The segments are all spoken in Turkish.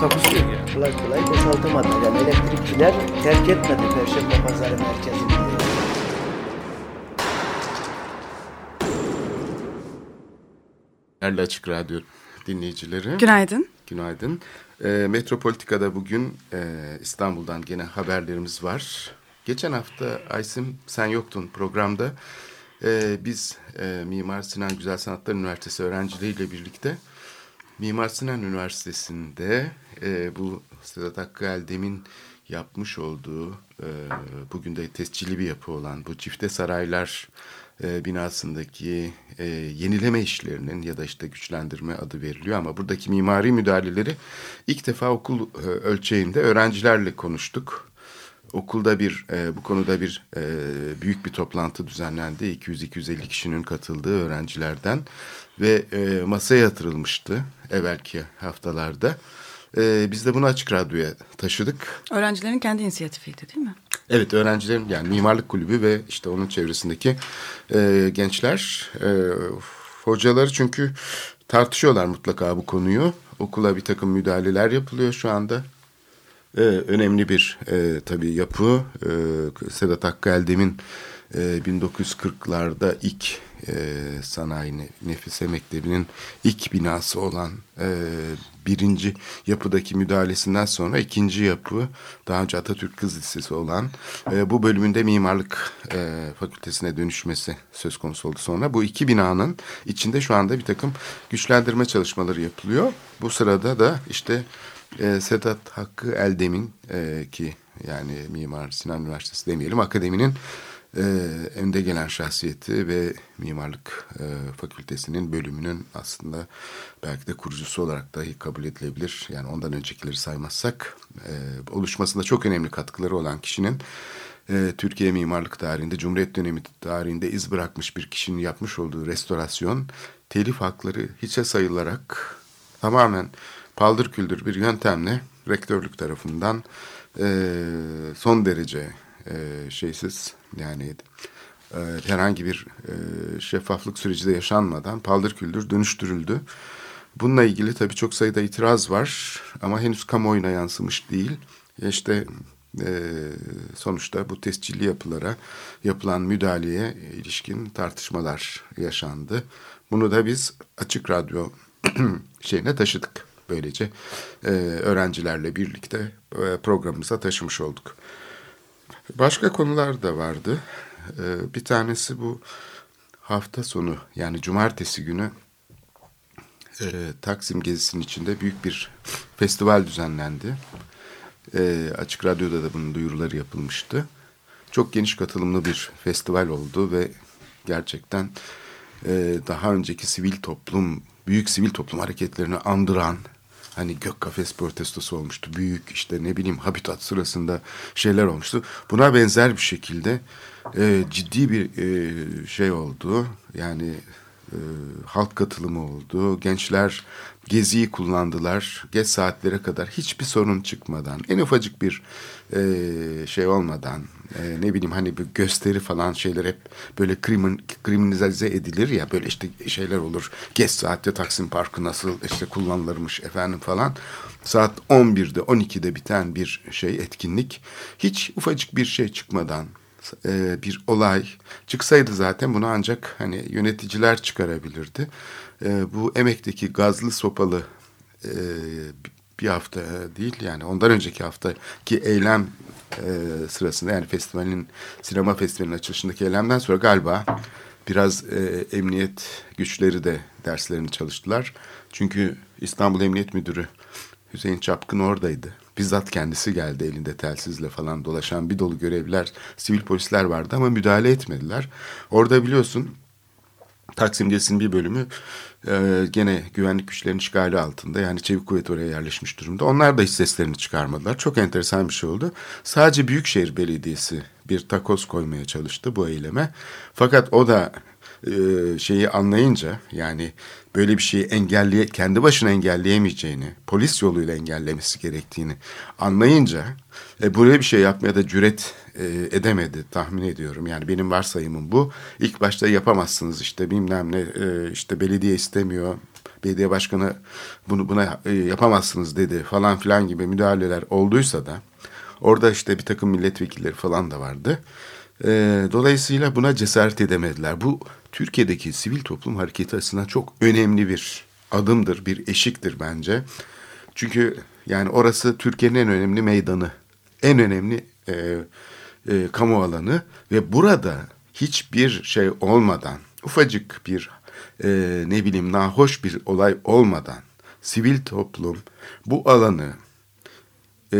Takusuyor ya. Kolay kolay boşaltamadı. Yani elektrikçiler terk etmedi Perşembe Pazarı merkezini. Değerli Açık Radyo dinleyicileri. Günaydın. Günaydın. E, Metropolitika'da bugün e, İstanbul'dan gene haberlerimiz var. Geçen hafta Aysim sen yoktun programda. E, biz e, Mimar Sinan Güzel Sanatlar Üniversitesi öğrencileriyle birlikte Mimar Sinan Üniversitesi'nde e, bu Sedat Hakkı Eldem'in yapmış olduğu e, bugün de tescilli bir yapı olan bu çifte saraylar e, binasındaki e, yenileme işlerinin ya da işte güçlendirme adı veriliyor ama buradaki mimari müdahaleleri ilk defa okul e, ölçeğinde öğrencilerle konuştuk. Okulda bir e, bu konuda bir e, büyük bir toplantı düzenlendi. 200-250 kişinin katıldığı öğrencilerden ve e, masaya yatırılmıştı evvelki haftalarda. E, biz de bunu açık radyoya taşıdık. Öğrencilerin kendi inisiyatifiydi değil mi? Evet öğrencilerin yani mimarlık kulübü ve işte onun çevresindeki e, gençler e, hocaları çünkü tartışıyorlar mutlaka bu konuyu. Okula bir takım müdahaleler yapılıyor şu anda. E, önemli bir e, tabii yapı. E, Sedat Hakkı Eldem'in e, 1940'larda ilk e, sanayi ne- nefise mektebinin ilk binası olan e, birinci yapıdaki müdahalesinden sonra ikinci yapı daha önce Atatürk Kız Lisesi olan e, bu bölümünde mimarlık e, fakültesine dönüşmesi söz konusu oldu sonra. Bu iki binanın içinde şu anda bir takım güçlendirme çalışmaları yapılıyor. Bu sırada da işte e, Sedat Hakkı Eldem'in e, ki yani Mimar Sinan Üniversitesi demeyelim akademinin e, önde gelen şahsiyeti ve mimarlık e, fakültesinin bölümünün aslında belki de kurucusu olarak dahi kabul edilebilir. Yani ondan öncekileri saymazsak e, oluşmasında çok önemli katkıları olan kişinin e, Türkiye mimarlık tarihinde, Cumhuriyet dönemi tarihinde iz bırakmış bir kişinin yapmış olduğu restorasyon telif hakları hiçe sayılarak tamamen paldır küldür bir yöntemle rektörlük tarafından e, son derece e, şeysiz yani e, herhangi bir e, şeffaflık süreci de yaşanmadan paldır küldür dönüştürüldü. Bununla ilgili tabii çok sayıda itiraz var ama henüz kamuoyuna yansımış değil. E İşte e, sonuçta bu tescilli yapılara yapılan müdahaleye ilişkin tartışmalar yaşandı. Bunu da biz açık radyo şeyine taşıdık. Böylece e, öğrencilerle birlikte e, programımıza taşımış olduk. Başka konular da vardı. E, bir tanesi bu hafta sonu yani cumartesi günü e, Taksim gezisinin içinde büyük bir festival düzenlendi. E, Açık Radyo'da da bunun duyuruları yapılmıştı. Çok geniş katılımlı bir festival oldu ve gerçekten e, daha önceki sivil toplum, büyük sivil toplum hareketlerini andıran hani gök kafes protestosu olmuştu. Büyük işte ne bileyim habitat sırasında şeyler olmuştu. Buna benzer bir şekilde e, ciddi bir e, şey oldu. Yani e, halk katılımı oldu. Gençler geziyi kullandılar. Geç saatlere kadar hiçbir sorun çıkmadan, en ufacık bir e, şey olmadan, e, ne bileyim hani bir gösteri falan şeyler hep böyle krimin, kriminalize edilir ya böyle işte şeyler olur. Geç saatte Taksim Parkı nasıl işte kullanılırmış efendim falan. Saat 11'de 12'de biten bir şey etkinlik. Hiç ufacık bir şey çıkmadan e, bir olay çıksaydı zaten bunu ancak hani yöneticiler çıkarabilirdi. E, bu emekteki gazlı sopalı e, bir hafta değil yani ondan önceki haftaki eylem e, sırasında yani festivalin sinema festivalinin açılışındaki eylemden sonra galiba biraz e, emniyet güçleri de derslerini çalıştılar. Çünkü İstanbul Emniyet Müdürü Hüseyin Çapkın oradaydı. Bizzat kendisi geldi elinde telsizle falan dolaşan bir dolu görevliler, sivil polisler vardı ama müdahale etmediler. Orada biliyorsun Taksim gezisinin bir bölümü e, gene güvenlik güçlerinin işgali altında. Yani çevik kuvvet oraya yerleşmiş durumda. Onlar da hiç seslerini çıkarmadılar. Çok enteresan bir şey oldu. Sadece Büyükşehir Belediyesi bir takoz koymaya çalıştı bu eyleme. Fakat o da e, şeyi anlayınca yani böyle bir şeyi engelleye kendi başına engelleyemeyeceğini, polis yoluyla engellemesi gerektiğini anlayınca e, buraya bir şey yapmaya da cüret e, edemedi tahmin ediyorum. Yani benim varsayımım bu. İlk başta yapamazsınız işte bilmem ne e, işte belediye istemiyor. Belediye başkanı bunu buna e, yapamazsınız dedi falan filan gibi müdahaleler olduysa da orada işte bir takım milletvekilleri falan da vardı. E, dolayısıyla buna cesaret edemediler. Bu Türkiye'deki sivil toplum hareketi açısından çok önemli bir adımdır, bir eşiktir bence. Çünkü yani orası Türkiye'nin en önemli meydanı, en önemli e, e, kamu alanı ve burada hiçbir şey olmadan, ufacık bir e, ne bileyim nahoş bir olay olmadan sivil toplum bu alanı e,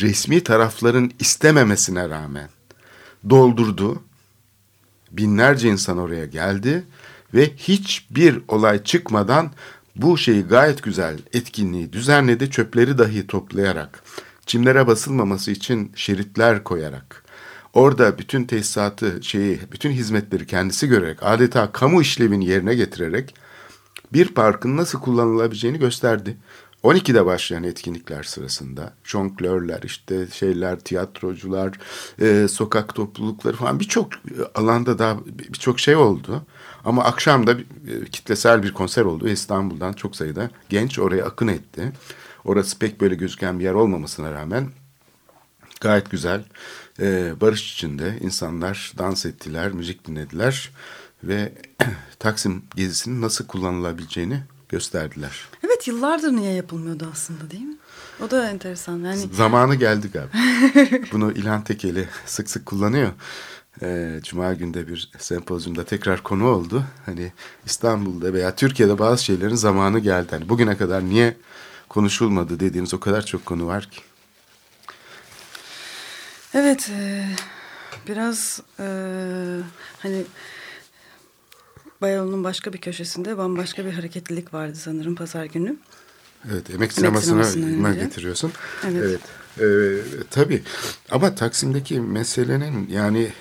resmi tarafların istememesine rağmen doldurdu. Binlerce insan oraya geldi ve hiçbir olay çıkmadan bu şeyi gayet güzel etkinliği düzenledi. Çöpleri dahi toplayarak, çimlere basılmaması için şeritler koyarak, orada bütün tesisatı, şeyi, bütün hizmetleri kendisi görerek, adeta kamu işlevini yerine getirerek bir parkın nasıl kullanılabileceğini gösterdi. 12'de başlayan etkinlikler sırasında jonglörler, işte şeyler, tiyatrocular, e, sokak toplulukları falan birçok alanda daha birçok şey oldu. Ama akşam da e, kitlesel bir konser oldu. İstanbul'dan çok sayıda genç oraya akın etti. Orası pek böyle gözüken bir yer olmamasına rağmen gayet güzel. E, barış içinde insanlar dans ettiler, müzik dinlediler ve Taksim gezisinin nasıl kullanılabileceğini gösterdiler. Evet yıllardır niye yapılmıyordu aslında değil mi? O da enteresan. Yani Zamanı geldi galiba. Bunu İlhan Tekeli sık sık kullanıyor. Ee, Cuma günde bir sempozyumda tekrar konu oldu. Hani İstanbul'da veya Türkiye'de bazı şeylerin zamanı geldi. Hani bugüne kadar niye konuşulmadı dediğimiz o kadar çok konu var ki. evet e, biraz e, hani Beyoğlu'nun başka bir köşesinde bambaşka bir hareketlilik vardı sanırım pazar günü. Evet, emek sinemasına önce. getiriyorsun. Evet. Evet, e, tabii. Ama Taksim'deki meselenin yani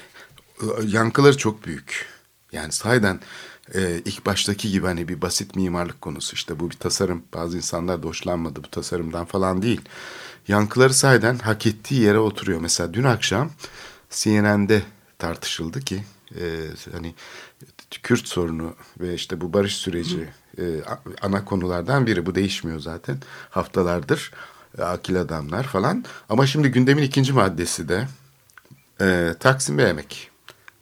e, yankıları çok büyük. Yani sahiden e, ilk baştaki gibi hani bir basit mimarlık konusu işte bu bir tasarım. Bazı insanlar da hoşlanmadı bu tasarımdan falan değil. Yankıları sahiden hak ettiği yere oturuyor. Mesela dün akşam CNN'de tartışıldı ki e, hani Kürt sorunu ve işte bu barış süreci e, ana konulardan biri. Bu değişmiyor zaten haftalardır. E, akil adamlar falan. Ama şimdi gündemin ikinci maddesi de e, Taksim ve emek.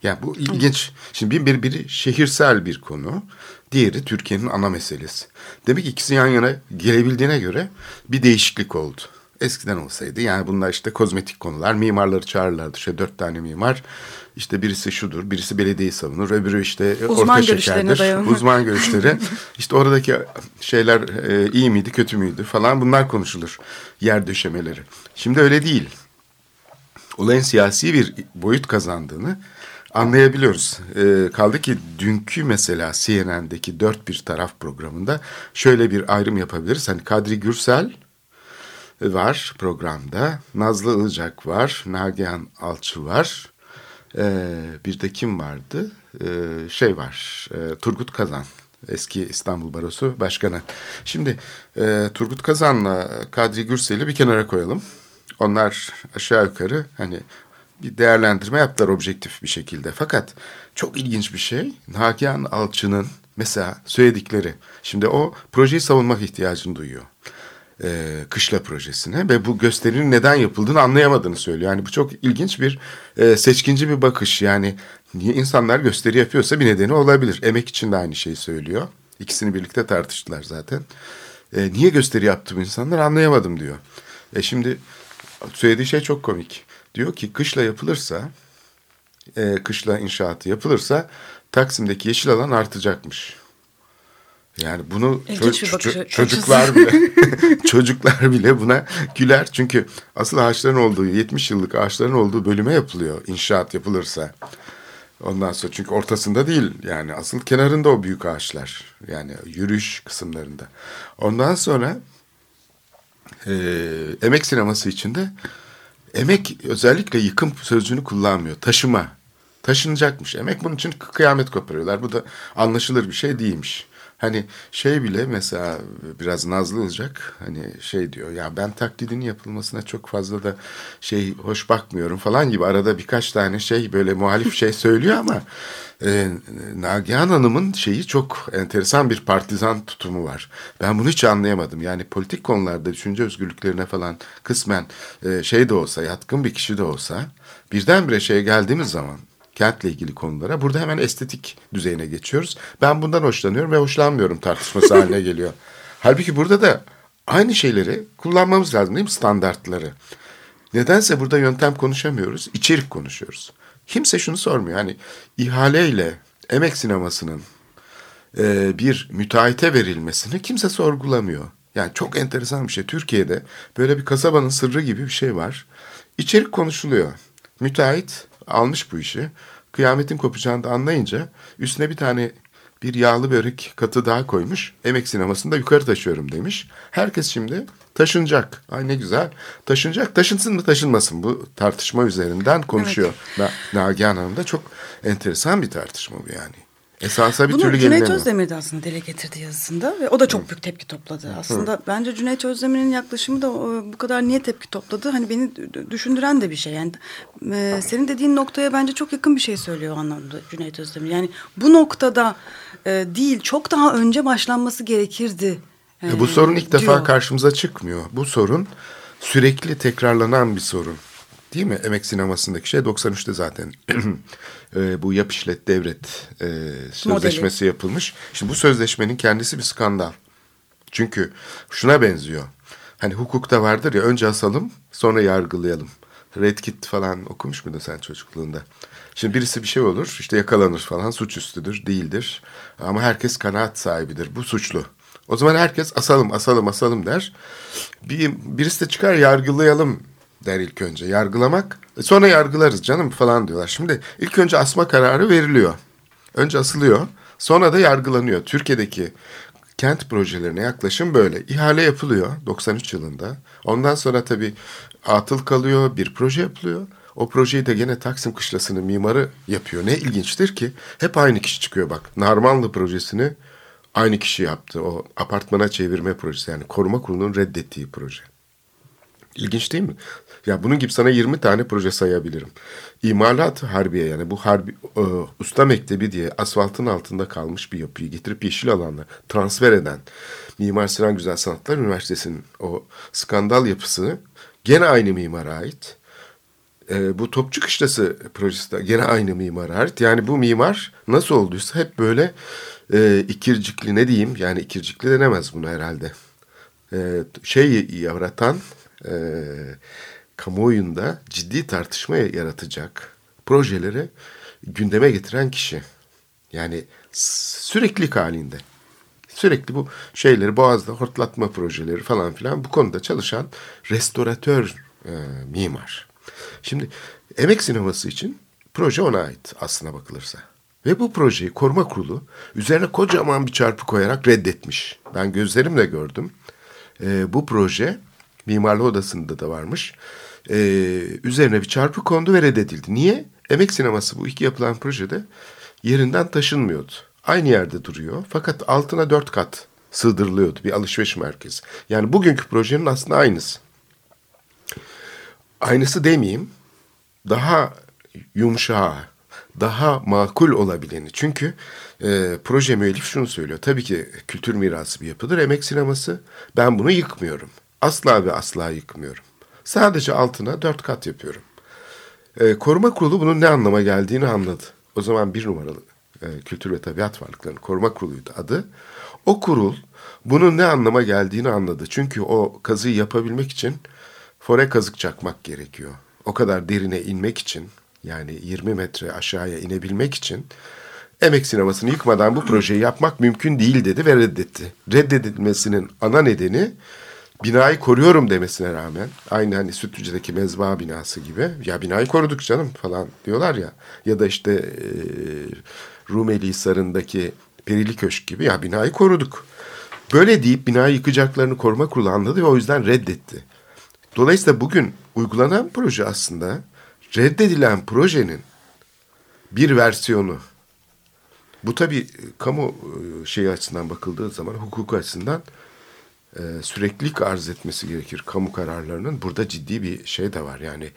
Yani bu ilginç. Şimdi bir, bir, biri şehirsel bir konu. Diğeri Türkiye'nin ana meselesi. Demek ki ikisi yan yana gelebildiğine göre bir değişiklik oldu. Eskiden olsaydı yani bunlar işte kozmetik konular. Mimarları çağırırlardı. İşte dört tane mimar. İşte birisi şudur, birisi belediyeyi savunur, öbürü işte Uzman orta şekerdir. dayanır. Uzman görüşleri. işte oradaki şeyler e, iyi miydi, kötü müydü falan bunlar konuşulur. Yer döşemeleri. Şimdi öyle değil. Olayın siyasi bir boyut kazandığını anlayabiliyoruz. E, kaldı ki dünkü mesela CNN'deki dört bir taraf programında şöyle bir ayrım yapabiliriz. Hani Kadri Gürsel var programda. Nazlı Ilıcak var. Nagihan Alçı var. Ee, bir de kim vardı? Ee, şey var. E, Turgut Kazan. Eski İstanbul Barosu Başkanı. Şimdi e, Turgut Kazan'la Kadri Gürsel'i bir kenara koyalım. Onlar aşağı yukarı hani bir değerlendirme yaptılar objektif bir şekilde. Fakat çok ilginç bir şey. Nagihan Alçı'nın mesela söyledikleri. Şimdi o projeyi savunmak ihtiyacını duyuyor e, kışla projesine ve bu gösterinin neden yapıldığını anlayamadığını söylüyor. Yani bu çok ilginç bir e, seçkinci bir bakış. Yani insanlar gösteri yapıyorsa bir nedeni olabilir. Emek için de aynı şeyi söylüyor. İkisini birlikte tartıştılar zaten. E, niye gösteri yaptı bu insanlar anlayamadım diyor. E şimdi söylediği şey çok komik. Diyor ki kışla yapılırsa, e, kışla inşaatı yapılırsa Taksim'deki yeşil alan artacakmış. Yani bunu İlginç ço- ço- çocuklar bile çocuklar bile buna güler. Çünkü asıl ağaçların olduğu 70 yıllık ağaçların olduğu bölüme yapılıyor inşaat yapılırsa. Ondan sonra çünkü ortasında değil yani asıl kenarında o büyük ağaçlar. Yani yürüyüş kısımlarında. Ondan sonra e, emek sineması içinde emek özellikle yıkım sözcüğünü kullanmıyor. Taşıma. Taşınacakmış. Emek bunun için kıyamet koparıyorlar. Bu da anlaşılır bir şey değilmiş. Hani şey bile mesela biraz nazlı olacak. Hani şey diyor ya ben taklidin yapılmasına çok fazla da şey hoş bakmıyorum falan gibi. Arada birkaç tane şey böyle muhalif şey söylüyor ama e, Nagihan Hanım'ın şeyi çok enteresan bir partizan tutumu var. Ben bunu hiç anlayamadım. Yani politik konularda düşünce özgürlüklerine falan kısmen e, şey de olsa yatkın bir kişi de olsa birdenbire şeye geldiğimiz zaman kentle ilgili konulara. Burada hemen estetik düzeyine geçiyoruz. Ben bundan hoşlanıyorum ve hoşlanmıyorum tartışması haline geliyor. Halbuki burada da aynı şeyleri kullanmamız lazım değil mi? Standartları. Nedense burada yöntem konuşamıyoruz, içerik konuşuyoruz. Kimse şunu sormuyor. Hani ihaleyle emek sinemasının e, bir müteahhite verilmesini kimse sorgulamıyor. Yani çok enteresan bir şey. Türkiye'de böyle bir kasabanın sırrı gibi bir şey var. İçerik konuşuluyor. Müteahhit almış bu işi. Kıyametin kopacağını da anlayınca üstüne bir tane bir yağlı börek katı daha koymuş. Emek sinemasında yukarı taşıyorum demiş. Herkes şimdi taşınacak. Ay ne güzel. Taşınacak. Taşınsın mı taşınmasın bu tartışma üzerinden konuşuyor. Evet. Nagihan Hanım da çok enteresan bir tartışma bu yani. Esansa bir Bunu türlü Cüneyt. Özdemir de aslında dile getirdi yazısında ve o da çok büyük tepki topladı. Aslında bence Cüneyt Özdemir'in yaklaşımı da e, bu kadar niye tepki topladı? Hani beni düşündüren de bir şey. Yani e, senin dediğin noktaya bence çok yakın bir şey söylüyor o anlamda Cüneyt Özdemir. Yani bu noktada e, değil çok daha önce başlanması gerekirdi. E, bu e, sorun ilk defa diyor. karşımıza çıkmıyor. Bu sorun sürekli tekrarlanan bir sorun. Değil mi? Emek sinemasındaki şey 93'te zaten e, bu yap işlet devret e, sözleşmesi yapılmış. Şimdi bu sözleşmenin kendisi bir skandal. Çünkü şuna benziyor. Hani hukukta vardır ya önce asalım sonra yargılayalım. Red Kit falan okumuş muydun sen çocukluğunda? Şimdi birisi bir şey olur işte yakalanır falan suçüstüdür değildir. Ama herkes kanaat sahibidir bu suçlu. O zaman herkes asalım asalım asalım der. Bir, birisi de çıkar yargılayalım der ilk önce. Yargılamak e sonra yargılarız canım falan diyorlar. Şimdi ilk önce asma kararı veriliyor. Önce asılıyor sonra da yargılanıyor. Türkiye'deki kent projelerine yaklaşım böyle. İhale yapılıyor 93 yılında. Ondan sonra tabii atıl kalıyor bir proje yapılıyor. O projeyi de gene Taksim Kışlası'nın mimarı yapıyor. Ne ilginçtir ki hep aynı kişi çıkıyor bak. Narmanlı projesini aynı kişi yaptı. O apartmana çevirme projesi yani koruma kurulunun reddettiği proje. İlginç değil mi? Ya bunun gibi sana 20 tane proje sayabilirim. İmalat harbiye yani bu harbi e, usta mektebi diye asfaltın altında kalmış bir yapıyı getirip yeşil alanla transfer eden Mimar Sinan Güzel Sanatlar Üniversitesi'nin o skandal yapısı gene aynı mimara ait. E, bu Topçu Kışlası projesi de gene aynı mimara ait. Yani bu mimar nasıl olduysa hep böyle e, ikircikli ne diyeyim yani ikircikli denemez bunu herhalde. E, şey yaratan e, kamuoyunda ciddi tartışma yaratacak projeleri gündeme getiren kişi. Yani süreklilik halinde. Sürekli bu şeyleri boğazda hortlatma projeleri falan filan bu konuda çalışan restoratör e, mimar. Şimdi emek sineması için proje ona ait aslına bakılırsa. Ve bu projeyi koruma kurulu üzerine kocaman bir çarpı koyarak reddetmiş. Ben gözlerimle gördüm. E, bu proje mimarlık odasında da varmış. E, üzerine bir çarpı kondu ve reddedildi. Niye? Emek sineması bu iki yapılan projede yerinden taşınmıyordu. Aynı yerde duruyor fakat altına dört kat sığdırılıyordu bir alışveriş merkezi. Yani bugünkü projenin aslında aynısı. Aynısı demeyeyim. Daha yumuşağı, daha makul olabileni. Çünkü e, proje müellif şunu söylüyor. Tabii ki kültür mirası bir yapıdır. Emek sineması. Ben bunu yıkmıyorum. Asla ve asla yıkmıyorum. Sadece altına dört kat yapıyorum. E, koruma kurulu bunun ne anlama geldiğini anladı. O zaman bir numaralı e, Kültür ve Tabiat Varlıkları'nın koruma kuruluydu adı. O kurul bunun ne anlama geldiğini anladı. Çünkü o kazıyı yapabilmek için fore kazık çakmak gerekiyor. O kadar derine inmek için yani 20 metre aşağıya inebilmek için emek sinemasını yıkmadan bu projeyi yapmak mümkün değil dedi ve reddetti. Reddedilmesinin ana nedeni binayı koruyorum demesine rağmen aynı hani Sütlüce'deki mezba binası gibi ya binayı koruduk canım falan diyorlar ya ya da işte e, Rumeli Hisarı'ndaki Perili Köşk gibi ya binayı koruduk. Böyle deyip binayı yıkacaklarını koruma kurulu anladı ve o yüzden reddetti. Dolayısıyla bugün uygulanan proje aslında reddedilen projenin bir versiyonu. Bu tabii kamu şeyi açısından bakıldığı zaman hukuk açısından e, süreklilik arz etmesi gerekir kamu kararlarının. Burada ciddi bir şey de var yani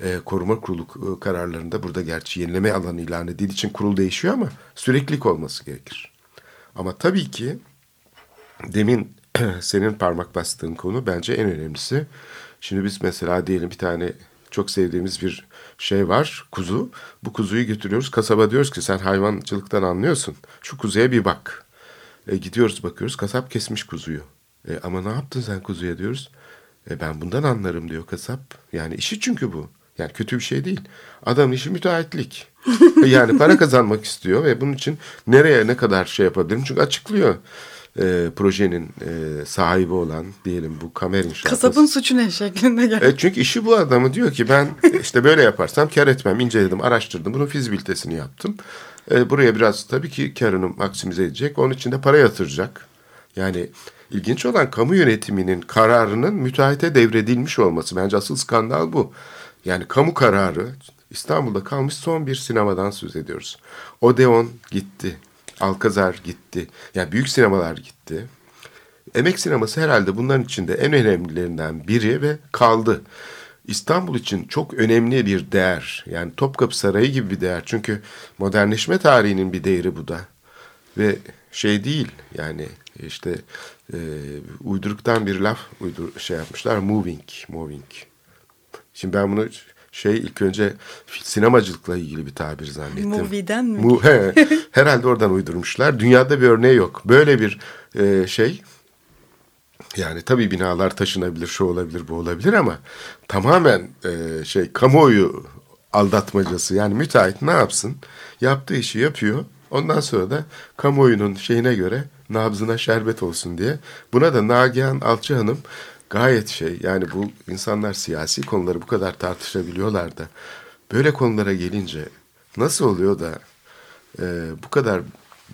e, koruma kurulu e, kararlarında burada gerçi yenileme alanı ilan edildiği için kurul değişiyor ama süreklilik olması gerekir. Ama tabii ki demin senin parmak bastığın konu bence en önemlisi. Şimdi biz mesela diyelim bir tane çok sevdiğimiz bir şey var, kuzu. Bu kuzuyu götürüyoruz kasaba diyoruz ki sen hayvancılıktan anlıyorsun. Şu kuzuya bir bak. E, gidiyoruz bakıyoruz kasap kesmiş kuzuyu. E, ama ne yaptın sen kuzuya diyoruz. E, ben bundan anlarım diyor kasap. Yani işi çünkü bu. Yani kötü bir şey değil. Adamın işi müteahhitlik. E, yani para kazanmak istiyor ve bunun için nereye ne kadar şey yapabilirim? Çünkü açıklıyor e, projenin e, sahibi olan diyelim bu kamer inşaatı. Kasabın suçu ne şeklinde geldi. E, çünkü işi bu adamı diyor ki ben işte böyle yaparsam kar etmem. inceledim, araştırdım. Bunun fizibilitesini yaptım. E, buraya biraz tabii ki karını maksimize edecek. Onun için de para yatıracak. Yani ilginç olan kamu yönetiminin kararının müteahhite devredilmiş olması. Bence asıl skandal bu. Yani kamu kararı İstanbul'da kalmış son bir sinemadan söz ediyoruz. Odeon gitti. Alkazar gitti. Yani büyük sinemalar gitti. Emek sineması herhalde bunların içinde en önemlilerinden biri ve kaldı. İstanbul için çok önemli bir değer. Yani Topkapı Sarayı gibi bir değer. Çünkü modernleşme tarihinin bir değeri bu da. Ve şey değil yani işte e, uyduruktan bir laf uydur şey yapmışlar. Moving, moving. Şimdi ben bunu şey ilk önce sinemacılıkla ilgili bir tabir zannettim. Movie'den mi? Mu, he, herhalde oradan uydurmuşlar. Dünyada bir örneği yok. Böyle bir e, şey yani tabii binalar taşınabilir, şu olabilir, bu olabilir ama tamamen e, şey kamuoyu aldatmacası. Yani müteahhit ne yapsın? Yaptığı işi yapıyor. Ondan sonra da kamuoyunun şeyine göre nabzına şerbet olsun diye. Buna da Nagihan Alçı Hanım gayet şey yani bu insanlar siyasi konuları bu kadar tartışabiliyorlar da böyle konulara gelince nasıl oluyor da e, bu kadar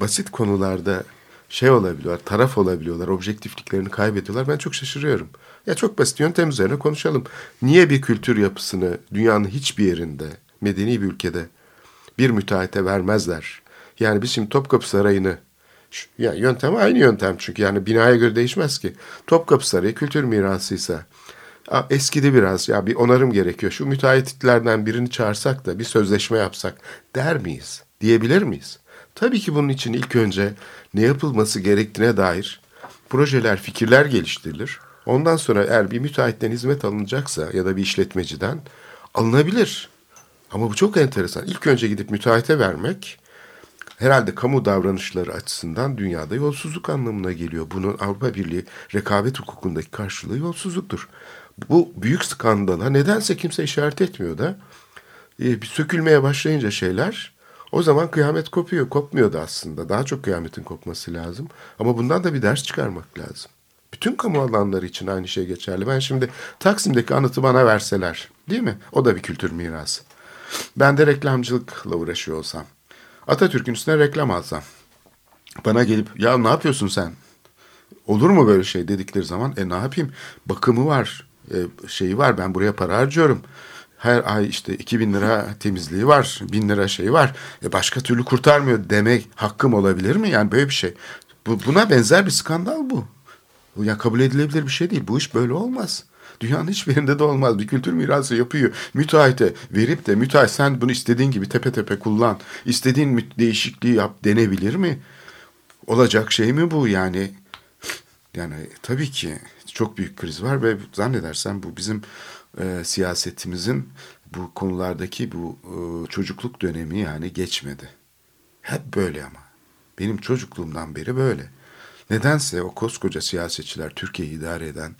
basit konularda şey olabiliyorlar, taraf olabiliyorlar, objektifliklerini kaybediyorlar. Ben çok şaşırıyorum. Ya çok basit yöntem üzerine konuşalım. Niye bir kültür yapısını dünyanın hiçbir yerinde, medeni bir ülkede bir müteahhite vermezler? Yani biz şimdi Topkapı Sarayı'nı ya yöntem aynı yöntem çünkü yani binaya göre değişmez ki. Topkapı Sarayı kültür mirasıysa eskidi biraz ya bir onarım gerekiyor. Şu müteahhitlerden birini çağırsak da bir sözleşme yapsak der miyiz? Diyebilir miyiz? Tabii ki bunun için ilk önce ne yapılması gerektiğine dair projeler, fikirler geliştirilir. Ondan sonra eğer bir müteahhitten hizmet alınacaksa ya da bir işletmeciden alınabilir. Ama bu çok enteresan. İlk önce gidip müteahhite vermek herhalde kamu davranışları açısından dünyada yolsuzluk anlamına geliyor. Bunun Avrupa Birliği rekabet hukukundaki karşılığı yolsuzluktur. Bu büyük skandala nedense kimse işaret etmiyor da e, sökülmeye başlayınca şeyler o zaman kıyamet kopuyor. Kopmuyordu aslında. Daha çok kıyametin kopması lazım. Ama bundan da bir ders çıkarmak lazım. Bütün kamu alanları için aynı şey geçerli. Ben şimdi Taksim'deki anıtı bana verseler değil mi? O da bir kültür mirası. Ben de reklamcılıkla uğraşıyor olsam. Atatürk'ün üstüne reklam alsam. Bana gelip ya ne yapıyorsun sen? Olur mu böyle şey dedikleri zaman e ne yapayım? Bakımı var, e, şeyi var ben buraya para harcıyorum. Her ay işte 2000 lira temizliği var, 1000 lira şeyi var. E başka türlü kurtarmıyor demek hakkım olabilir mi? Yani böyle bir şey. Bu, buna benzer bir skandal bu. Ya kabul edilebilir bir şey değil. Bu iş böyle olmaz. Dünyanın hiçbirinde de olmaz. Bir kültür mirası yapıyor. Müteahhite verip de müteahhit sen bunu istediğin gibi tepe tepe kullan. İstediğin değişikliği yap denebilir mi? Olacak şey mi bu yani? Yani tabii ki çok büyük kriz var ve zannedersem bu bizim e, siyasetimizin bu konulardaki bu e, çocukluk dönemi yani geçmedi. Hep böyle ama. Benim çocukluğumdan beri böyle. Nedense o koskoca siyasetçiler Türkiye'yi idare eden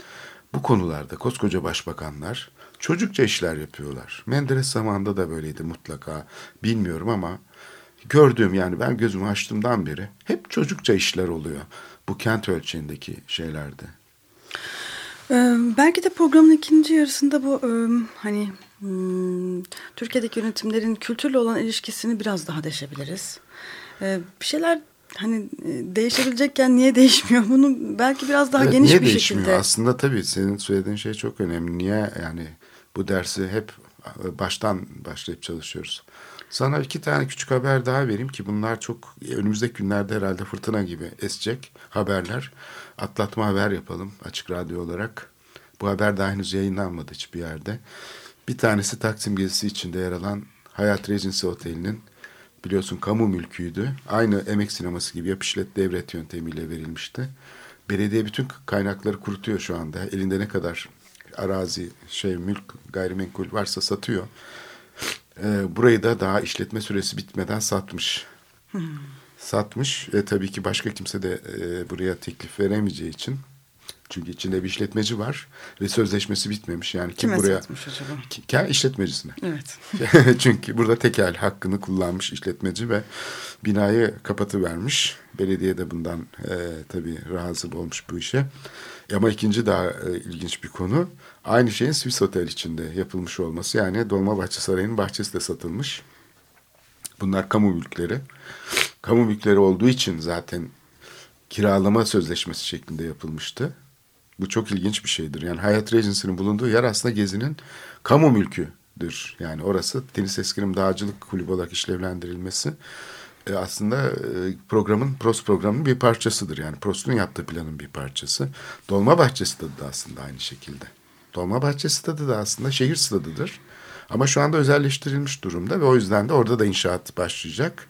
bu konularda koskoca başbakanlar çocukça işler yapıyorlar. Menderes zamanında da böyleydi mutlaka. Bilmiyorum ama gördüğüm yani ben gözümü açtığımdan beri hep çocukça işler oluyor. Bu kent ölçeğindeki şeylerde. Ee, belki de programın ikinci yarısında bu e, hani hmm, Türkiye'deki yönetimlerin kültürle olan ilişkisini biraz daha deşebiliriz. Ee, bir şeyler hani e, değişebilecekken niye değişmiyor bunu belki biraz daha Evet, geniş niye bir değişmiyor? şekilde. Aslında tabii senin söylediğin şey çok önemli. Niye yani bu dersi hep baştan başlayıp çalışıyoruz. Sana iki tane küçük haber daha vereyim ki bunlar çok önümüzdeki günlerde herhalde fırtına gibi esecek haberler. Atlatma haber yapalım açık radyo olarak. Bu haber daha henüz yayınlanmadı hiçbir yerde. Bir tanesi Taksim gezisi içinde yer alan Hayat Regency Oteli'nin biliyorsun kamu mülküydü. Aynı emek sineması gibi yap işlet devret yöntemiyle verilmişti. Belediye bütün kaynakları kurutuyor şu anda. Elinde ne kadar arazi, şey, mülk, gayrimenkul varsa satıyor. Ee, burayı da daha işletme süresi bitmeden satmış. Satmış. E, tabii ki başka kimse de e, buraya teklif veremeyeceği için. Çünkü içinde bir işletmeci var ve sözleşmesi bitmemiş. Yani kim Kime buraya acaba? İşletmecisine. Evet. Çünkü burada tekel hakkını kullanmış işletmeci ve binayı kapatıvermiş. Belediye de bundan e, tabii razı olmuş bu işe. Ama ikinci daha e, ilginç bir konu. Aynı şeyin Swiss Otel içinde yapılmış olması. Yani Dolmabahçe Sarayı'nın bahçesi de satılmış. Bunlar kamu mülkleri. Kamu mülkleri olduğu için zaten kiralama sözleşmesi şeklinde yapılmıştı. Bu çok ilginç bir şeydir. Yani Hayat Regency'nin bulunduğu yer aslında Gezi'nin kamu mülküdür. Yani orası Deniz Eskrim Dağcılık Kulübü olarak işlevlendirilmesi e, aslında e, programın, Prost programının bir parçasıdır. Yani Prost'un yaptığı planın bir parçası. Dolmabahçe Stadı da aslında aynı şekilde. Dolmabahçe Stadı da aslında şehir stadıdır. Ama şu anda özelleştirilmiş durumda ve o yüzden de orada da inşaat başlayacak.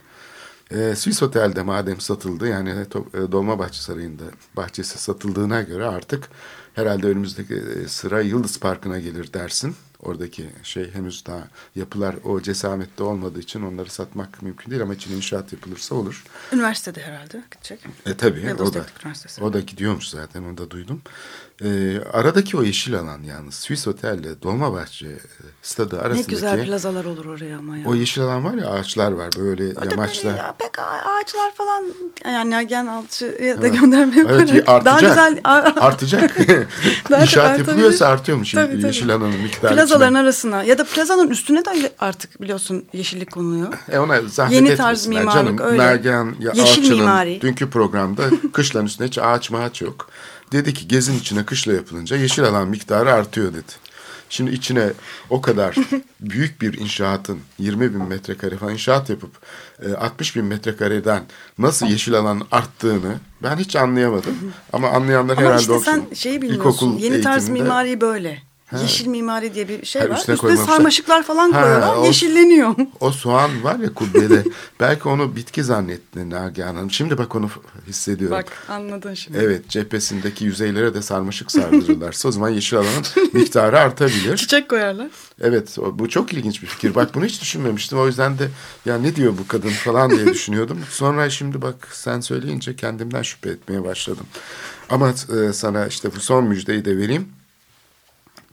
E, Swiss Otel'de madem satıldı yani e, Dolmabahçe Sarayı'nda bahçesi satıldığına göre artık herhalde önümüzdeki e, sıra Yıldız Parkı'na gelir dersin. Oradaki şey henüz daha yapılar o cesamette olmadığı için onları satmak mümkün değil ama için inşaat yapılırsa olur. Üniversitede herhalde gidecek. E tabii o da, o da gidiyormuş zaten onu da duydum. E, aradaki o yeşil alan yalnız Swiss Otel ile Dolmabahçe e, stadı Ne arasındaki güzel plazalar olur oraya ama ya. o yeşil alan var ya ağaçlar var böyle Orada yamaçlar. ya pek ağa- ağaçlar falan yani Nagihan Alçı'ya da gönderme Evet yaparak artacak. daha güzel artacak. İnşaat yapılıyorsa artıyormuş Tabii, tabii. yeşil alanın miktarı. plazaların içine. arasına ya da plazanın üstüne de artık biliyorsun yeşillik konuluyor. E ona zahmet Yeni tarz mimarlık, canım. öyle. Nagihan ya Yeşil mimari. dünkü programda kışlanın üstünde hiç ağaç mağaç yok. Dedi ki gezin içine kışla yapılınca yeşil alan miktarı artıyor dedi. Şimdi içine o kadar büyük bir inşaatın 20 bin metrekare falan inşaat yapıp e, 60 bin metrekareden nasıl yeşil alan arttığını ben hiç anlayamadım. Ama anlayanlar Ama herhalde işte sen şeyi bilmiyorsun. Yeni tarz mimari böyle. Yeşil mimari diye bir şey Ha, var. üstüne Üstüne, sarmaşıklar falan Ha, koyuyorlar. o- Yeşilleniyor. O soğan var ya kubbede. belki onu bitki zannetti Nagihan Hanım. Şimdi bak onu hissediyorum. Bak anladın şimdi. Evet cephesindeki yüzeylere de sarmaşık sardırırlarsa o zaman yeşil alanın miktarı artabilir. Çiçek koyarlar. Evet bu çok ilginç bir fikir. Bak bunu hiç düşünmemiştim. O yüzden de ya ne diyor bu kadın falan diye düşünüyordum. Sonra şimdi bak sen söyleyince kendimden şüphe etmeye başladım. Ama e, sana işte bu son müjdeyi de vereyim.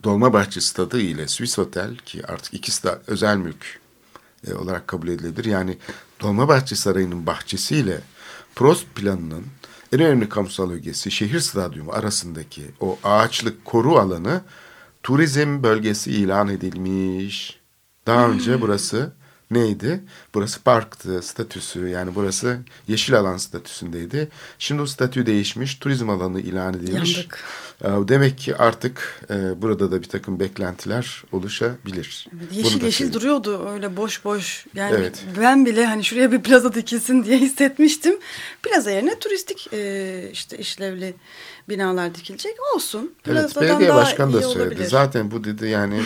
Dolmabahçe Stadı ile Swiss Otel ki artık ikisi de özel mülk e, olarak kabul edilebilir. Yani Dolmabahçe Sarayı'nın bahçesiyle Prost planının en önemli kamusal ögesi şehir stadyumu arasındaki o ağaçlık koru alanı turizm bölgesi ilan edilmiş. Daha önce burası neydi? Burası parktı statüsü yani burası yeşil alan statüsündeydi. Şimdi o statü değişmiş turizm alanı ilan edilmiş. Yandık. Ee, Demek ki artık e, burada da bir takım beklentiler oluşabilir. Evet, yeşil yeşil söyleyeyim. duruyordu öyle boş boş. Yani Evet. ben bile hani şuraya bir plaza dikilsin diye hissetmiştim. Plaza yerine turistik e, işte işlevli binalar dikilecek olsun. Evet, Plazadan belediye daha başkanı da söyledi. olabilir. Zaten bu dedi yani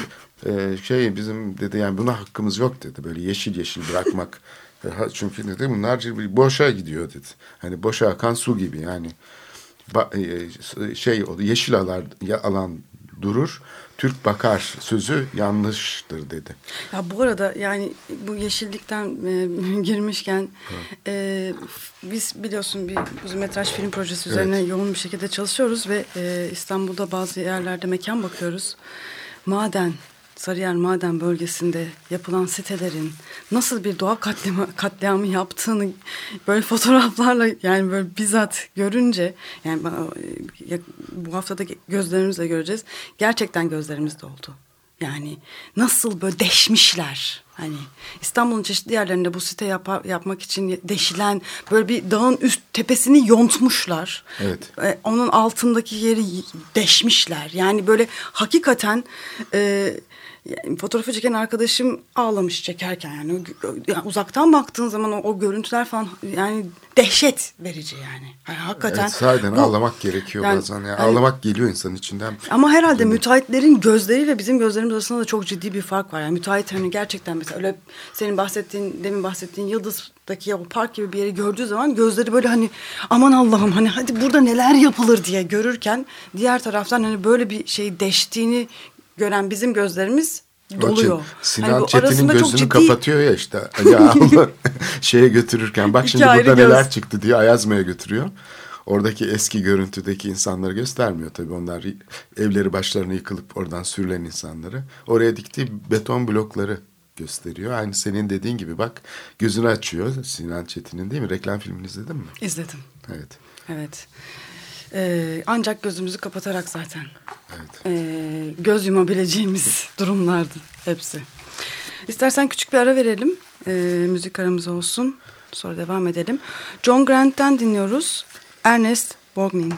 e, şey bizim dedi yani buna hakkımız yok dedi. Böyle yeşil yeşil bırakmak. Çünkü dedi bunlar boşa gidiyor dedi. Hani boşa akan su gibi yani. E, şey yeşil alan, alan durur. Türk bakar sözü yanlıştır dedi. Ya bu arada yani bu yeşillikten e, girmişken e, biz biliyorsun bir uzun metraj film projesi üzerine yoğun bir şekilde çalışıyoruz ve e, İstanbul'da bazı yerlerde mekan bakıyoruz. Maden Sarıyer Maden bölgesinde yapılan sitelerin nasıl bir doğa katliamı, katliamı yaptığını böyle fotoğraflarla yani böyle bizzat görünce yani bu haftada gözlerimizle göreceğiz. Gerçekten gözlerimizde oldu. Yani nasıl böyle deşmişler. Hani İstanbul'un çeşitli yerlerinde bu site yap yapmak için deşilen böyle bir dağın üst tepesini yontmuşlar. Evet. Ee, onun altındaki yeri deşmişler. Yani böyle hakikaten e, yani fotoğrafı çeken arkadaşım ağlamış çekerken yani, yani uzaktan baktığın zaman o, o görüntüler falan yani dehşet verici yani. yani hakikaten. Evet, sahiden bu, ağlamak gerekiyor yani, bazen. Yani, yani, ağlamak geliyor insanın içinden. Ama herhalde Değil müteahhitlerin gözleriyle bizim gözlerimiz arasında da çok ciddi bir fark var. Yani müteahhit hani gerçekten mesela öyle senin bahsettiğin demin bahsettiğin Yıldız'daki o park gibi bir yeri gördüğü zaman gözleri böyle hani aman Allah'ım hani hadi burada neler yapılır diye görürken diğer taraftan hani böyle bir şey deştiğini gören bizim gözlerimiz doluyor. Sinan hani Çetin'in gözünü ciddi... kapatıyor ya işte ayağımı şeye götürürken bak şimdi burada göz. neler çıktı diye Ayazma'ya götürüyor. Oradaki eski görüntüdeki insanları göstermiyor tabii onlar evleri başlarına yıkılıp oradan sürülen insanları. Oraya diktiği beton blokları gösteriyor. Aynı senin dediğin gibi bak gözünü açıyor Sinan Çetin'in değil mi? Reklam filmini izledin mi? İzledim. Evet. Evet. Ee, ancak gözümüzü kapatarak zaten evet. ee, göz yumabileceğimiz durumlardı hepsi. İstersen küçük bir ara verelim. Ee, müzik aramız olsun. Sonra devam edelim. John Grant'ten dinliyoruz. Ernest Borgnine.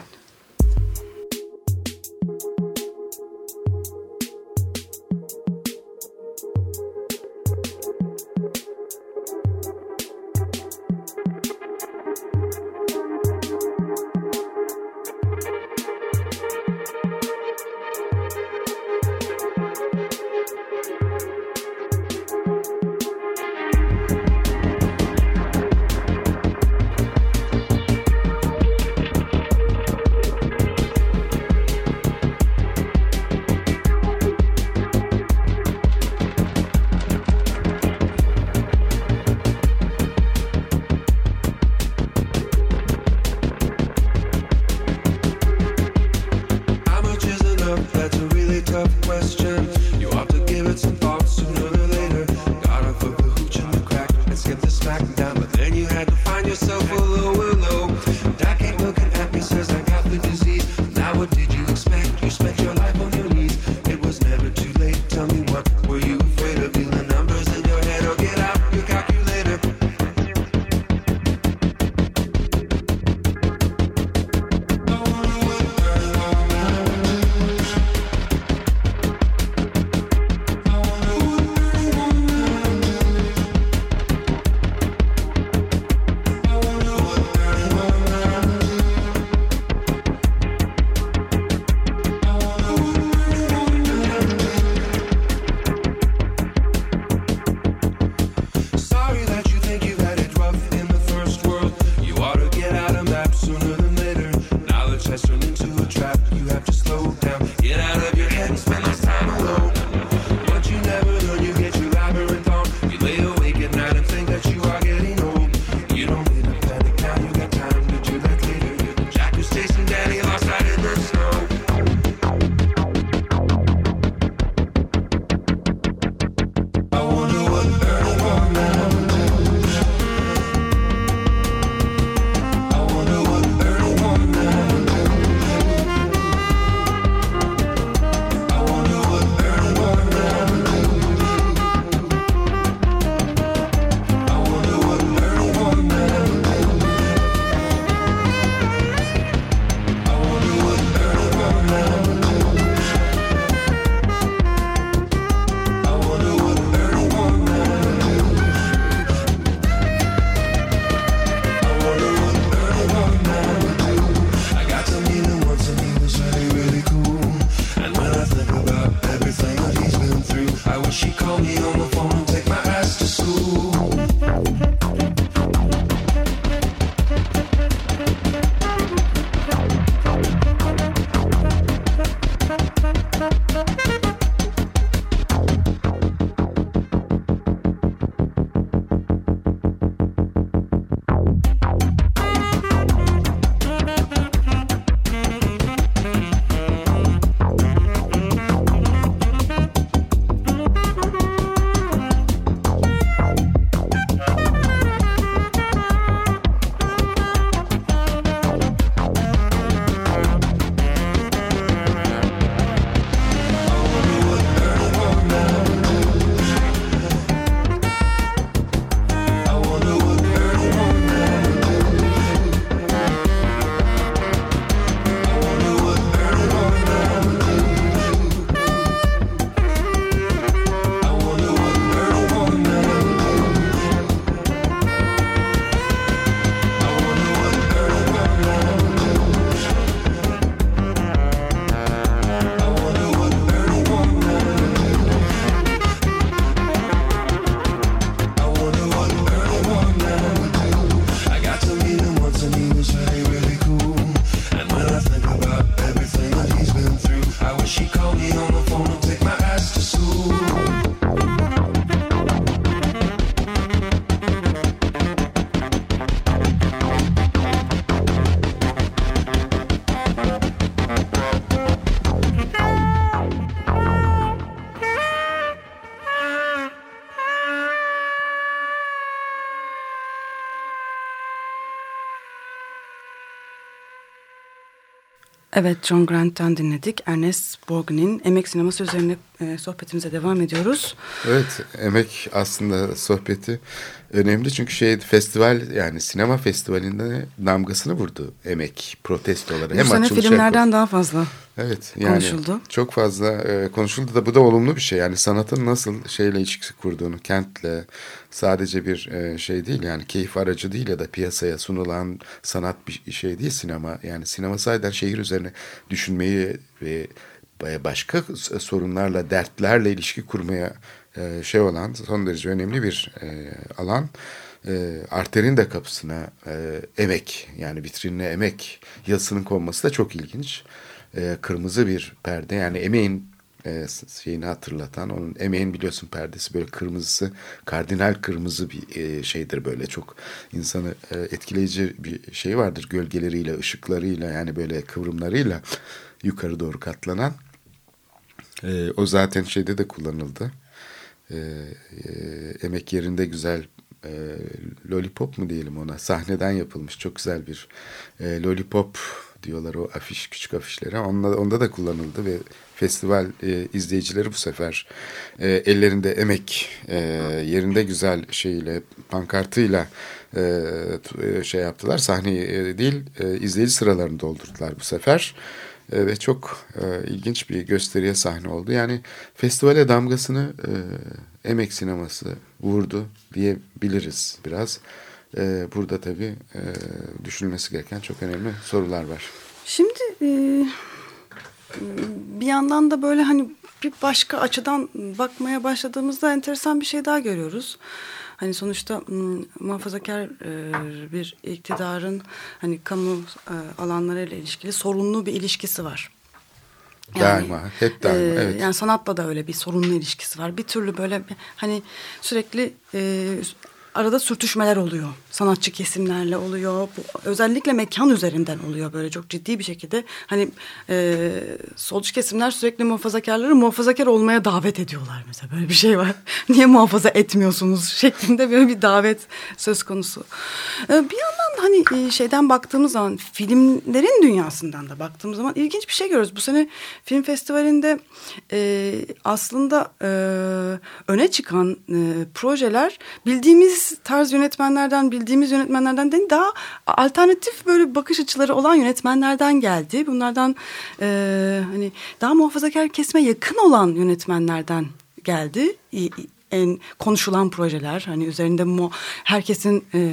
Evet, John Grant'tan dinledik. Ernest Borgni'nin emek sineması üzerine e, sohbetimize devam ediyoruz. Evet, emek aslında sohbeti önemli çünkü şey festival yani sinema festivalinde damgasını vurdu emek protestoları. Bu Hem sene filmlerden daha fazla evet, yani konuşuldu. Çok fazla e, konuşuldu da bu da olumlu bir şey. Yani sanatın nasıl şeyle ilişkisi kurduğunu, kentle sadece bir e, şey değil yani keyif aracı değil ya da piyasaya sunulan sanat bir şey değil sinema. Yani sinema sayeden şehir üzerine düşünmeyi ve başka sorunlarla, dertlerle ilişki kurmaya e, şey olan son derece önemli bir e, alan. E, arterin de kapısına emek yani vitrinine emek yazısının konması da çok ilginç. Kırmızı bir perde. Yani emeğin şeyini hatırlatan onun emeğin biliyorsun perdesi böyle kırmızısı kardinal kırmızı bir şeydir böyle. Çok insanı etkileyici bir şey vardır gölgeleriyle ışıklarıyla yani böyle kıvrımlarıyla yukarı doğru katlanan. E, o zaten şeyde de kullanıldı. E, e, emek yerinde güzel e, lollipop mu diyelim ona? Sahneden yapılmış çok güzel bir e, lollipop diyorlar o afiş küçük afişlere onda, onda da kullanıldı ve festival e, izleyicileri bu sefer e, ellerinde emek e, yerinde güzel şeyle pankartıyla e, e şey yaptılar sahneyi e, değil e, izleyici sıralarını doldurdular bu sefer e, ve çok e, ilginç bir gösteriye sahne oldu. Yani festivale damgasını e, emek sineması vurdu diyebiliriz biraz. E, burada tabii e, düşünülmesi gereken çok önemli sorular var. Şimdi e, bir yandan da böyle hani bir başka açıdan bakmaya başladığımızda enteresan bir şey daha görüyoruz. Hani sonuçta muhafazakar e, bir iktidarın hani kamu e, alanlarıyla ilişkili sorunlu bir ilişkisi var. Yani, daima, hep daima. E, evet. Yani sanatla da öyle bir sorunlu ilişkisi var. Bir türlü böyle hani sürekli e, arada sürtüşmeler oluyor. Sanatçı kesimlerle oluyor. Bu, özellikle mekan üzerinden oluyor böyle çok ciddi bir şekilde. Hani e, solcu kesimler sürekli muhafazakarları muhafazakar olmaya davet ediyorlar mesela. Böyle bir şey var. Niye muhafaza etmiyorsunuz şeklinde böyle bir davet söz konusu. E, bir yandan hani e, şeyden baktığımız zaman filmlerin dünyasından da baktığımız zaman ilginç bir şey görüyoruz. Bu sene film festivalinde e, aslında e, öne çıkan e, projeler bildiğimiz tarz yönetmenlerden, bildiğimiz yönetmenlerden değil daha alternatif böyle bakış açıları olan yönetmenlerden geldi. Bunlardan e, hani daha muhafazakar kesme yakın olan yönetmenlerden geldi en konuşulan projeler hani üzerinde mu, herkesin e,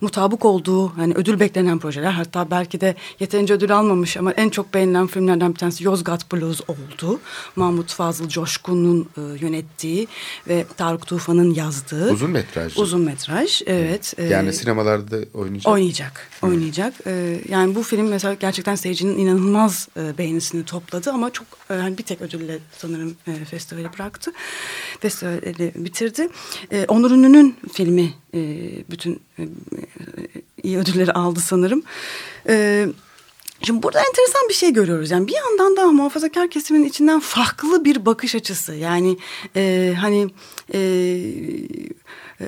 mutabık olduğu hani ödül beklenen projeler hatta belki de yeterince ödül almamış ama en çok beğenilen filmlerden bir tanesi Yozgat Blues oldu. Mahmut Fazıl Coşkun'un e, yönettiği ve Tarık Tufan'ın yazdığı. Uzun metraj. Uzun metraj evet. E, yani sinemalarda oynayacak. Oynayacak. Hı. Oynayacak. E, yani bu film mesela gerçekten seyircinin inanılmaz e, beğenisini topladı ama çok e, yani bir tek ödülle sanırım e, festivali bıraktı. Festivali bitirdi. E, Onur Ünlü'nün filmi e, bütün e, iyi ödülleri aldı sanırım. E, Şimdi burada enteresan bir şey görüyoruz. Yani bir yandan da muhafazakar kesimin içinden farklı bir bakış açısı. Yani e, hani e, e,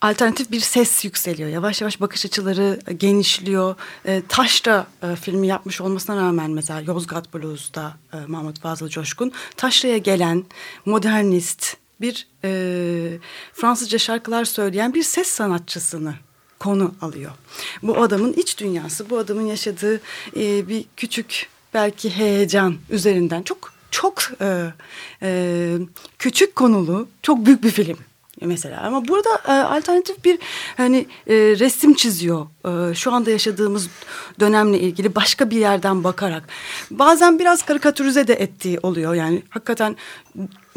alternatif bir ses yükseliyor. Yavaş yavaş bakış açıları genişliyor. E, Taş da e, filmi yapmış olmasına rağmen mesela Yozgat Blues'da e, Mahmut Fazıl Coşkun Taşra'ya gelen modernist bir e, Fransızca şarkılar söyleyen bir ses sanatçısını konu alıyor. Bu adamın iç dünyası, bu adamın yaşadığı e, bir küçük belki heyecan üzerinden çok çok e, e, küçük konulu, çok büyük bir film mesela. Ama burada e, alternatif bir hani e, resim çiziyor. E, şu anda yaşadığımız dönemle ilgili başka bir yerden bakarak. Bazen biraz karikatürize de ettiği oluyor. Yani hakikaten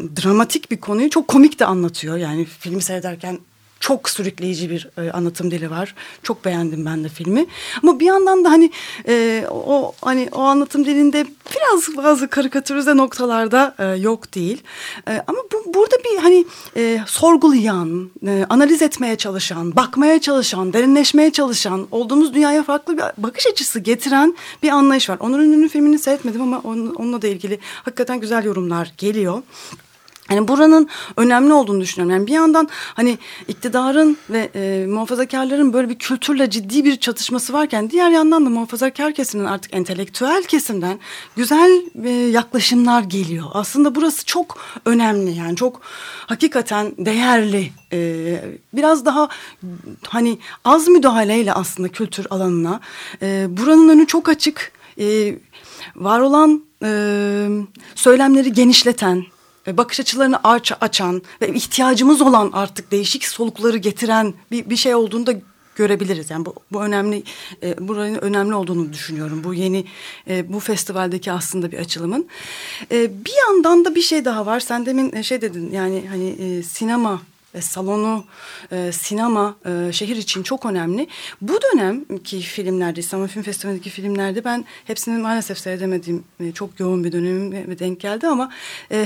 dramatik bir konuyu çok komik de anlatıyor. Yani filmi seyrederken çok sürükleyici bir e, anlatım dili var. Çok beğendim ben de filmi. Ama bir yandan da hani e, o hani o anlatım dilinde biraz bazı karikatürize noktalarda e, yok değil. E, ama bu burada bir hani e, sorgulayan, e, analiz etmeye çalışan, bakmaya çalışan, derinleşmeye çalışan, olduğumuz dünyaya farklı bir bakış açısı getiren bir anlayış var. Onur Ünlü'nün filmini seyretmedim ama onun, onunla da ilgili hakikaten güzel yorumlar geliyor. Yani buranın önemli olduğunu düşünüyorum. Yani bir yandan hani iktidarın ve e, muhafazakarların böyle bir kültürle ciddi bir çatışması varken diğer yandan da muhafazakar kesimin artık entelektüel kesimden güzel e, yaklaşımlar geliyor. Aslında burası çok önemli yani çok hakikaten değerli. E, biraz daha hani az müdahaleyle aslında kültür alanına e, buranın önü çok açık. E, var olan e, söylemleri genişleten bakış açılarını aç, açan ve ihtiyacımız olan artık değişik solukları getiren bir, bir şey olduğunu da görebiliriz. Yani bu, bu önemli, e, buranın önemli olduğunu düşünüyorum. Bu yeni, e, bu festivaldeki aslında bir açılımın. E, bir yandan da bir şey daha var. Sen demin şey dedin yani hani e, sinema salonu, e, sinema e, şehir için çok önemli. Bu dönemki filmlerde, İstanbul Film Festivali'ndeki filmlerde ben hepsini maalesef seyredemediğim e, çok yoğun bir dönemime denk geldi ama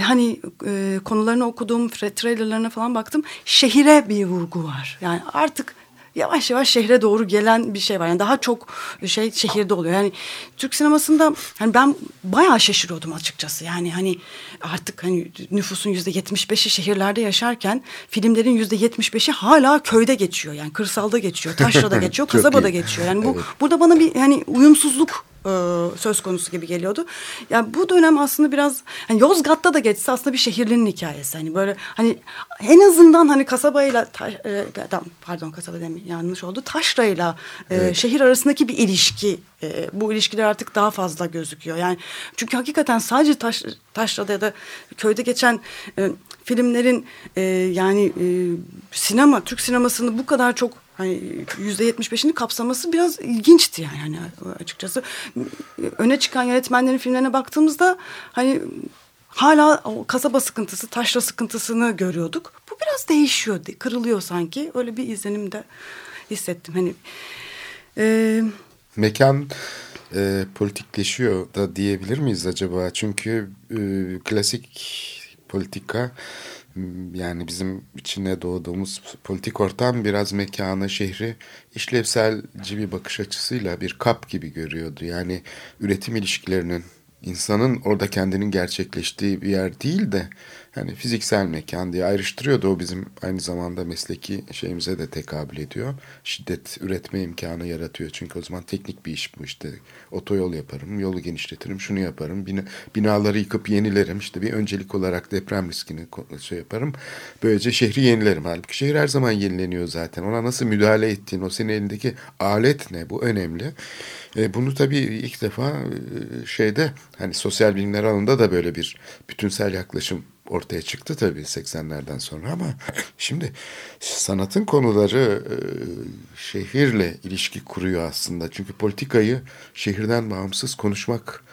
hani e, konularını okuduğum trailerlarına falan baktım. Şehire bir vurgu var. Yani artık yavaş yavaş şehre doğru gelen bir şey var. Yani daha çok şey şehirde oluyor. Yani Türk sinemasında hani ben bayağı şaşırıyordum açıkçası. Yani hani artık hani nüfusun yüzde yetmiş beşi şehirlerde yaşarken filmlerin yüzde yetmiş beşi hala köyde geçiyor. Yani kırsalda geçiyor, taşrada geçiyor, kasabada geçiyor. Yani bu evet. burada bana bir yani uyumsuzluk e, söz konusu gibi geliyordu. Yani bu dönem aslında biraz hani Yozgat'ta da geçse aslında bir şehirlinin hikayesi. Hani böyle hani en azından hani kasabayla e, pardon kasaba demeyeyim yanlış oldu. Taşra'yla e, evet. şehir arasındaki bir ilişki e, bu ilişkiler artık daha fazla gözüküyor. Yani çünkü hakikaten sadece taş, Taşra'da ya da köyde geçen e, filmlerin e, yani e, sinema Türk sinemasını bu kadar çok hani yüzde yetmiş beşini kapsaması biraz ilginçti yani hani açıkçası. Öne çıkan yönetmenlerin filmlerine baktığımızda hani hala o kasaba sıkıntısı taşra sıkıntısını görüyorduk. Bu biraz değişiyor kırılıyor sanki. Öyle bir izlenim de hissettim. Hani e, mekan e, politikleşiyor da diyebilir miyiz acaba? Çünkü e, klasik politika yani bizim içine doğduğumuz politik ortam biraz mekanı, şehri işlevselci bir bakış açısıyla bir kap gibi görüyordu. Yani üretim ilişkilerinin insanın orada kendinin gerçekleştiği bir yer değil de hani fiziksel mekan diye ayrıştırıyordu. O bizim aynı zamanda mesleki şeyimize de tekabül ediyor. Şiddet üretme imkanı yaratıyor. Çünkü o zaman teknik bir iş bu işte. Otoyol yaparım, yolu genişletirim, şunu yaparım. Bina, binaları yıkıp yenilerim. İşte bir öncelik olarak deprem riskini şey yaparım. Böylece şehri yenilerim. Halbuki şehir her zaman yenileniyor zaten. Ona nasıl müdahale ettiğin, o senin elindeki alet ne bu önemli. E, bunu tabii ilk defa e, şeyde hani sosyal bilimler alanında da böyle bir bütünsel yaklaşım ortaya çıktı tabii 80'lerden sonra ama şimdi sanatın konuları e, şehirle ilişki kuruyor aslında. Çünkü politikayı şehirden bağımsız konuşmak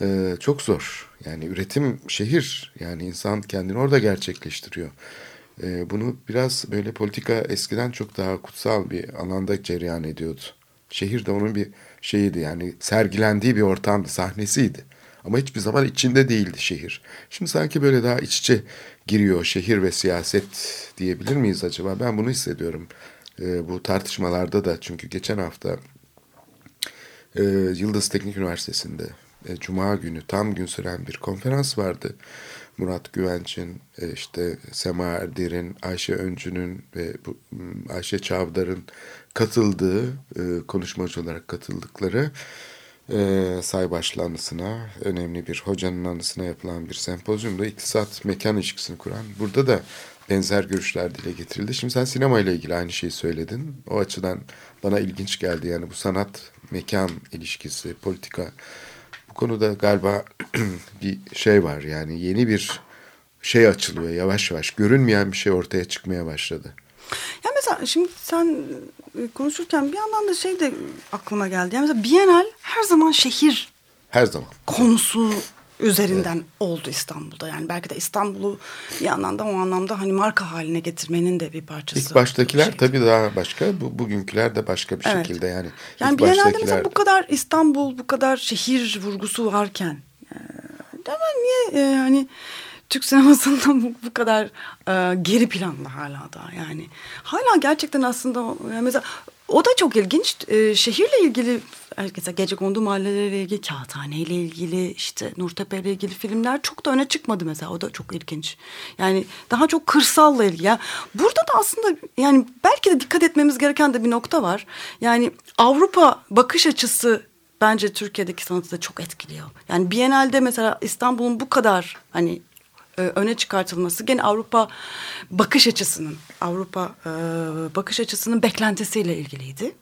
e, çok zor. Yani üretim şehir yani insan kendini orada gerçekleştiriyor. E, bunu biraz böyle politika eskiden çok daha kutsal bir alanda cereyan ediyordu. Şehir de onun bir şeyiydi yani sergilendiği bir ortamdı, sahnesiydi. Ama hiçbir zaman içinde değildi şehir. Şimdi sanki böyle daha iç içe giriyor şehir ve siyaset diyebilir miyiz acaba? Ben bunu hissediyorum. E, bu tartışmalarda da çünkü geçen hafta e, Yıldız Teknik Üniversitesi'nde e, Cuma günü tam gün süren bir konferans vardı. Murat Güvenç'in, e, işte Sema Erdir'in, Ayşe Öncü'nün ve bu, Ayşe Çavdar'ın katıldığı, e, konuşmacı olarak katıldıkları e, Saybaşlı anısına, önemli bir hocanın anısına yapılan bir sempozyumda iktisat mekan ilişkisini kuran. Burada da benzer görüşler dile getirildi. Şimdi sen sinema ile ilgili aynı şeyi söyledin. O açıdan bana ilginç geldi. Yani bu sanat mekan ilişkisi, politika bu konuda galiba bir şey var. Yani yeni bir şey açılıyor yavaş yavaş. Görünmeyen bir şey ortaya çıkmaya başladı. Ya mesela şimdi sen konuşurken bir yandan da şey de aklıma geldi. Yani mesela Bienal her zaman şehir her zaman konusu üzerinden evet. oldu İstanbul'da. Yani belki de İstanbul'u bir yandan da o anlamda hani marka haline getirmenin de bir parçası. İlk baştakiler şey. tabii daha başka. Bu, bugünküler de başka bir evet. şekilde yani. Yani İlk Biennale'de mesela bu kadar İstanbul, bu kadar şehir vurgusu varken e, niye e, hani Türk sinemasında bu, bu kadar e, geri planda hala da yani. Hala gerçekten aslında mesela o da çok ilginç. E, şehirle ilgili herkese gece kondu mahalleleriyle ilgili, Kağıthane ile ilgili, işte Nurtepe ile ilgili filmler çok da öne çıkmadı mesela. O da çok ilginç. Yani daha çok kırsalla ilgili. Yani burada da aslında yani belki de dikkat etmemiz gereken de bir nokta var. Yani Avrupa bakış açısı bence Türkiye'deki sanatı da çok etkiliyor. Yani Biennale'de mesela İstanbul'un bu kadar hani e, öne çıkartılması gene Avrupa bakış açısının Avrupa e, bakış açısının beklentisiyle ilgiliydi.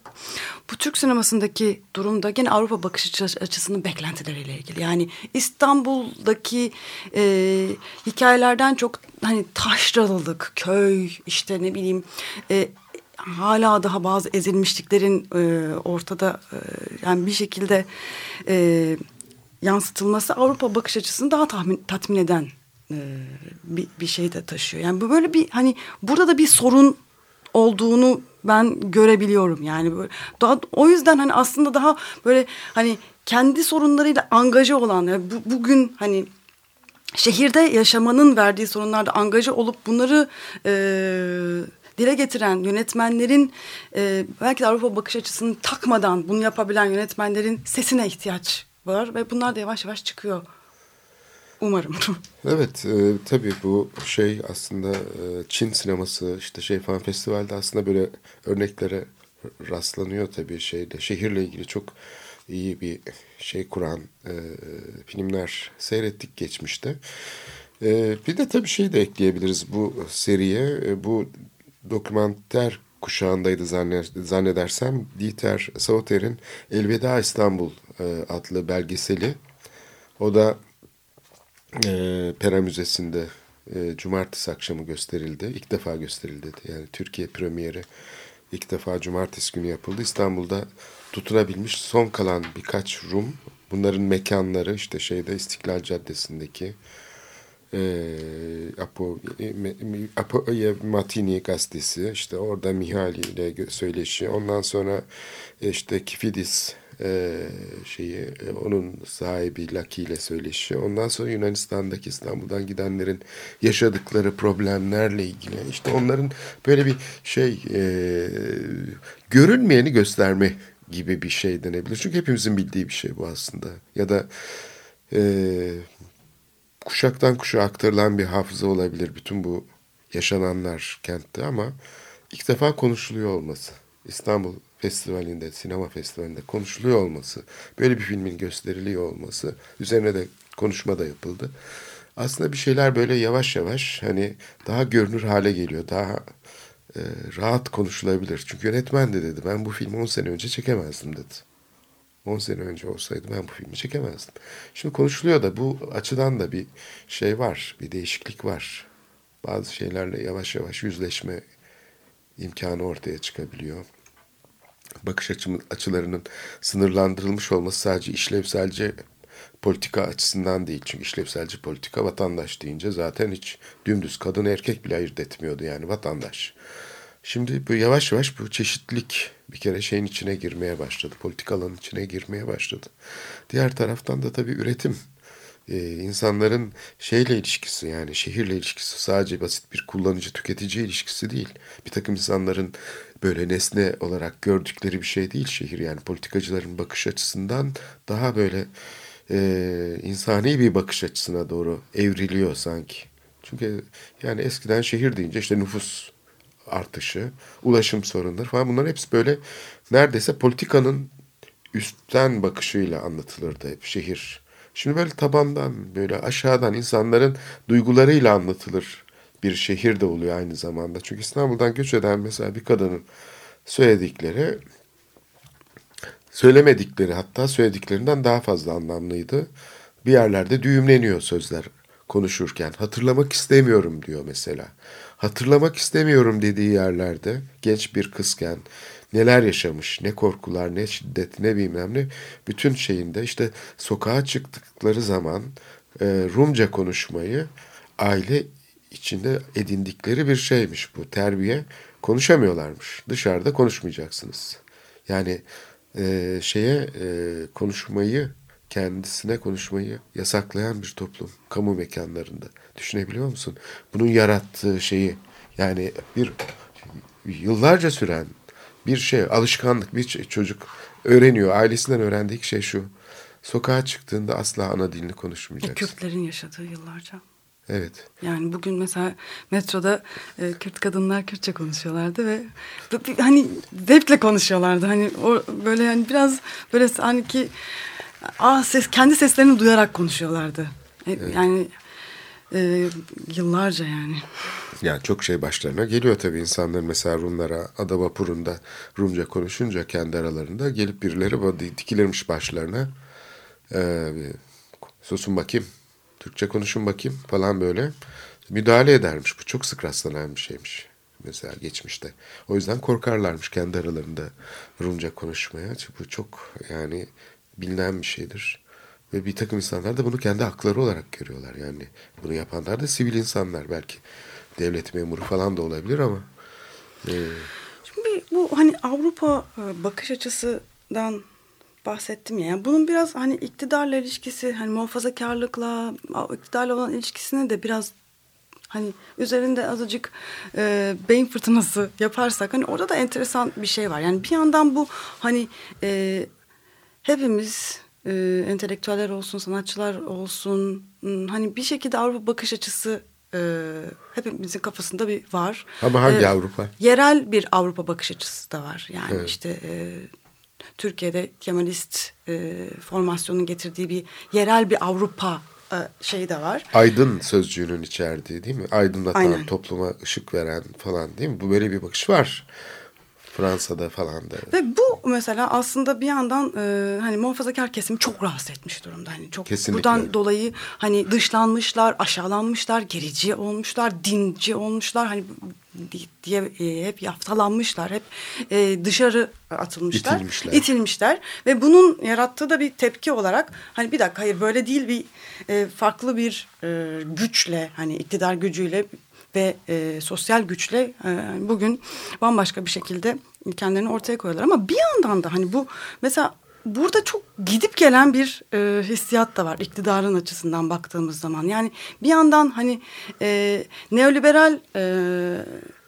Bu Türk sinemasındaki durumda gene Avrupa bakış açısının beklentileriyle ilgili. Yani İstanbul'daki e, hikayelerden çok hani taşralılık, köy, işte ne bileyim e, hala daha bazı ezilmişliklerin e, ortada e, yani bir şekilde e, yansıtılması Avrupa bakış açısını daha tahmin, tatmin eden e, bir, bir şey de taşıyor. Yani bu böyle bir hani burada da bir sorun olduğunu ben görebiliyorum yani böyle daha o yüzden hani aslında daha böyle hani kendi sorunlarıyla angaje olan yani bu, bugün hani şehirde yaşamanın verdiği sorunlarda angaje olup bunları e, dile getiren yönetmenlerin e, belki de Avrupa bakış açısını takmadan bunu yapabilen yönetmenlerin sesine ihtiyaç var ve bunlar da yavaş yavaş çıkıyor. Umarım. Evet e, tabii bu şey aslında e, Çin sineması işte şey falan festivalde aslında böyle örneklere rastlanıyor tabii şeyde şehirle ilgili çok iyi bir şey kuran e, filmler seyrettik geçmişte. E, bir de tabii şey de ekleyebiliriz bu seriye. E, bu dokümanter kuşağındaydı zannedersem Dieter Sauter'in Elveda İstanbul e, adlı belgeseli. O da e, Pera Müzesi'nde e, cumartesi akşamı gösterildi. İlk defa gösterildi. Yani Türkiye premieri ilk defa cumartesi günü yapıldı. İstanbul'da tutunabilmiş son kalan birkaç Rum. Bunların mekanları işte şeyde İstiklal Caddesi'ndeki e, Apo, Apo Matini gazetesi işte orada Mihali ile söyleşi ondan sonra işte Kifidis e, şeyi e, onun sahibi Lucky ile söyleşi. Ondan sonra Yunanistan'daki İstanbul'dan gidenlerin yaşadıkları problemlerle ilgili işte onların böyle bir şey e, görünmeyeni gösterme gibi bir şey denebilir. Çünkü hepimizin bildiği bir şey bu aslında. Ya da e, kuşaktan kuşağa aktarılan bir hafıza olabilir bütün bu yaşananlar kentte ama ilk defa konuşuluyor olması. İstanbul festivalinde, sinema festivalinde konuşuluyor olması, böyle bir filmin gösteriliyor olması, üzerine de konuşma da yapıldı. Aslında bir şeyler böyle yavaş yavaş hani daha görünür hale geliyor, daha e, rahat konuşulabilir. Çünkü yönetmen de dedi ben bu filmi 10 sene önce çekemezdim dedi. 10 sene önce olsaydı ben bu filmi çekemezdim. Şimdi konuşuluyor da bu açıdan da bir şey var, bir değişiklik var. Bazı şeylerle yavaş yavaş yüzleşme imkanı ortaya çıkabiliyor bakış açım, açılarının sınırlandırılmış olması sadece işlevselce politika açısından değil. Çünkü işlevselci politika vatandaş deyince zaten hiç dümdüz kadın erkek bile ayırt etmiyordu yani vatandaş. Şimdi bu yavaş yavaş bu çeşitlilik bir kere şeyin içine girmeye başladı. Politikaların içine girmeye başladı. Diğer taraftan da tabii üretim e, insanların şeyle ilişkisi yani şehirle ilişkisi sadece basit bir kullanıcı tüketici ilişkisi değil. Bir takım insanların böyle nesne olarak gördükleri bir şey değil şehir yani politikacıların bakış açısından daha böyle e, insani bir bakış açısına doğru evriliyor sanki. Çünkü yani eskiden şehir deyince işte nüfus artışı, ulaşım sorunları falan bunlar hepsi böyle neredeyse politikanın üstten bakışıyla anlatılırdı hep şehir. Şimdi böyle tabandan, böyle aşağıdan insanların duygularıyla anlatılır bir şehir de oluyor aynı zamanda. Çünkü İstanbul'dan göç eden mesela bir kadının söyledikleri söylemedikleri hatta söylediklerinden daha fazla anlamlıydı. Bir yerlerde düğümleniyor sözler konuşurken. Hatırlamak istemiyorum diyor mesela. Hatırlamak istemiyorum dediği yerlerde genç bir kızken neler yaşamış, ne korkular, ne şiddet, ne bilmem ne bütün şeyinde işte sokağa çıktıkları zaman e, Rumca konuşmayı aile içinde edindikleri bir şeymiş bu terbiye. Konuşamıyorlarmış. Dışarıda konuşmayacaksınız. Yani e, şeye e, konuşmayı kendisine konuşmayı yasaklayan bir toplum kamu mekanlarında. Düşünebiliyor musun? Bunun yarattığı şeyi yani bir yıllarca süren bir şey alışkanlık bir ç- çocuk öğreniyor. Ailesinden öğrendiği şey şu. Sokağa çıktığında asla ana dilini E, konuşmayacaksın. Kürtlerin yaşadığı yıllarca. Evet. Yani bugün mesela metroda e, Kürt kadınlar Kürtçe konuşuyorlardı ve hani zevkle konuşuyorlardı. Hani o böyle yani biraz böyle sanki ah ses kendi seslerini duyarak konuşuyorlardı. E, Yani e, yıllarca yani. Yani çok şey başlarına geliyor tabii insanların mesela Rumlara ada vapurunda Rumca konuşunca kendi aralarında gelip birileri dikilirmiş başlarına. Ee, susun bakayım, Türkçe konuşun bakayım falan böyle müdahale edermiş. Bu çok sık rastlanan bir şeymiş mesela geçmişte. O yüzden korkarlarmış kendi aralarında Rumca konuşmaya. Bu çok yani bilinen bir şeydir. Ve bir takım insanlar da bunu kendi hakları olarak görüyorlar. Yani bunu yapanlar da sivil insanlar belki. Devlet memuru falan da olabilir ama. e, Şimdi bu hani Avrupa e, bakış açısından bahsettim ya. Yani bunun biraz hani iktidarla ilişkisi, hani muhafazakarlıkla, iktidarla olan ilişkisini de biraz hani üzerinde azıcık e, beyin fırtınası yaparsak hani orada da enteresan bir şey var. Yani bir yandan bu hani e, hepimiz e, entelektüeller olsun, sanatçılar olsun hmm, hani bir şekilde Avrupa bakış açısı e, hepimizin kafasında bir var. Ama hangi E, Avrupa? Yerel bir Avrupa bakış açısı da var. Yani Evet. işte e, Türkiye'de Kemalist e, formasyonun getirdiği bir yerel bir Avrupa e, şeyi de var. Aydın sözcüğünün içerdiği değil mi? Aydınlatan, Aynen. topluma ışık veren falan değil mi? Bu böyle bir bakış var. Fransa'da falan da. Ve bu mesela aslında bir yandan e, hani muhafazakar kesimi çok rahatsız etmiş durumda. Hani çok Kesinlikle. buradan dolayı hani dışlanmışlar, aşağılanmışlar, gerici olmuşlar, dinci olmuşlar. Hani di- diye e, hep yaftalanmışlar, hep e, dışarı atılmışlar, İtilmişler. itilmişler ve bunun yarattığı da bir tepki olarak hani bir dakika hayır böyle değil bir e, farklı bir e, güçle hani iktidar gücüyle ve e, sosyal güçle e, bugün bambaşka bir şekilde kendilerini ortaya koyuyorlar. Ama bir yandan da hani bu mesela burada çok gidip gelen bir e, hissiyat da var iktidarın açısından baktığımız zaman. Yani bir yandan hani e, neoliberal e,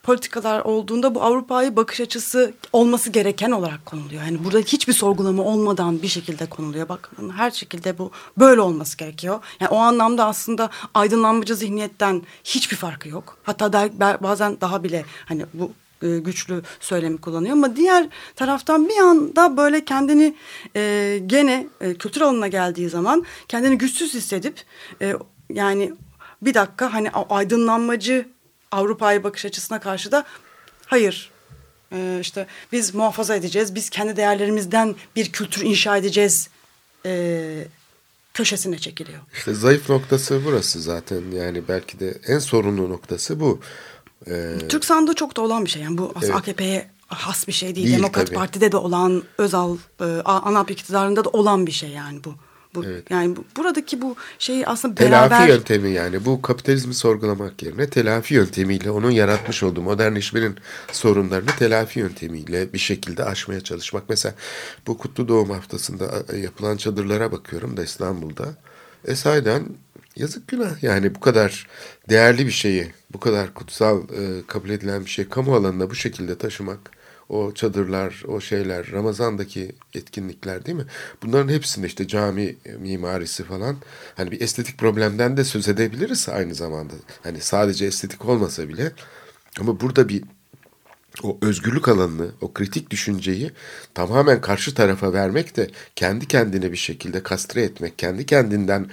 politikalar olduğunda bu Avrupa'yı bakış açısı olması gereken olarak konuluyor. Yani burada hiçbir sorgulama olmadan bir şekilde konuluyor. Bak her şekilde bu böyle olması gerekiyor. Yani o anlamda aslında aydınlanmacı zihniyetten hiçbir farkı yok. Hatta da, bazen daha bile hani bu e, güçlü söylemi kullanıyor ama diğer taraftan bir anda böyle kendini e, gene e, kültür alanına geldiği zaman kendini güçsüz hissedip e, yani bir dakika hani aydınlanmacı Avrupa'ya bakış açısına karşı da hayır e, işte biz muhafaza edeceğiz biz kendi değerlerimizden bir kültür inşa edeceğiz e, köşesine çekiliyor. İşte zayıf noktası burası zaten. Yani belki de en sorunlu noktası bu. Ee, Türk sandığı çok da olan bir şey. Yani bu Evet. AKP'ye has bir şey değil. Değil, Demokrat tabii. Parti'de de olan, Özal, e, ANAP iktidarında da olan bir şey yani bu. Bu Evet. Yani bu, buradaki bu şeyi aslında telafi beraber... yöntemi yani bu kapitalizmi sorgulamak yerine telafi yöntemiyle onun yaratmış olduğu modernleşmenin sorunlarını telafi yöntemiyle bir şekilde aşmaya çalışmak. Mesela bu Kutlu Doğum haftasında yapılan çadırlara bakıyorum da İstanbul'da. E sahiden yazık günah yani bu kadar değerli bir şeyi, bu kadar kutsal e, kabul edilen bir şey kamu alanına bu şekilde taşımak o çadırlar, o şeyler, Ramazan'daki etkinlikler değil mi? Bunların hepsinde işte cami mimarisi falan. Hani bir estetik problemden de söz edebiliriz aynı zamanda. Hani sadece estetik olmasa bile. Ama burada bir o özgürlük alanını, o kritik düşünceyi tamamen karşı tarafa vermek de kendi kendine bir şekilde kastre etmek, kendi kendinden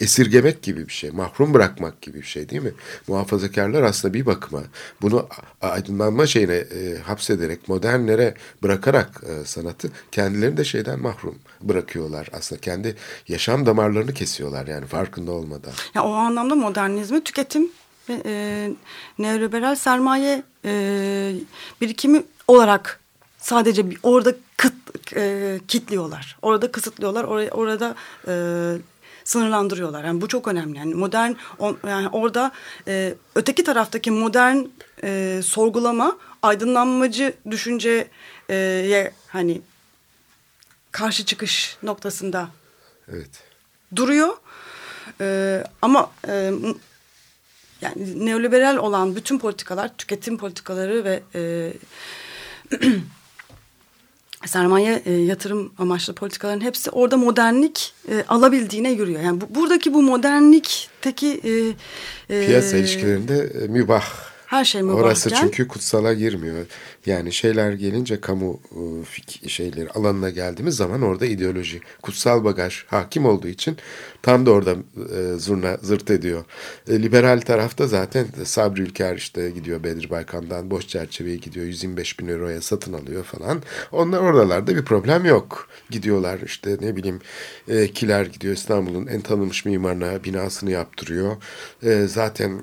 esirgemek gibi bir şey, mahrum bırakmak gibi bir şey değil mi? Muhafazakarlar aslında bir bakıma bunu aydınlanma şeyine e, hapsederek, modernlere bırakarak e, sanatı kendilerini de şeyden mahrum bırakıyorlar. Aslında kendi yaşam damarlarını kesiyorlar yani farkında olmadan. Yani o anlamda modernizmi tüketim ve e, neoliberal sermaye e, birikimi olarak sadece orada kıt, e, kitliyorlar. Orada kısıtlıyorlar. Oraya, orada e, sınırlandırıyorlar. Yani bu çok önemli. Yani modern on, yani orada e, öteki taraftaki modern e, sorgulama aydınlanmacı düşünceye hani karşı çıkış noktasında Evet. duruyor. Ee, ama e, yani neoliberal olan bütün politikalar, tüketim politikaları ve e, sermaye e, yatırım amaçlı politikaların hepsi orada modernlik e, alabildiğine yürüyor. Yani bu, buradaki bu modernlikteki e, e, piyasa ilişkilerinde e, mübah her şey mübahken. Orası çünkü kutsala girmiyor. Yani şeyler gelince kamu e, şeyleri alanına geldiğimiz zaman orada ideoloji, kutsal bagaj hakim olduğu için tam da orada e, zurna zırt ediyor. E, liberal tarafta zaten Sabri Ülker işte gidiyor Bedir Baykan'dan boş çerçeveye gidiyor 125 bin euroya satın alıyor falan. Onlar oralarda bir problem yok. Gidiyorlar işte ne bileyim Kiler gidiyor İstanbul'un en tanınmış mimarına binasını yaptırıyor. Zaten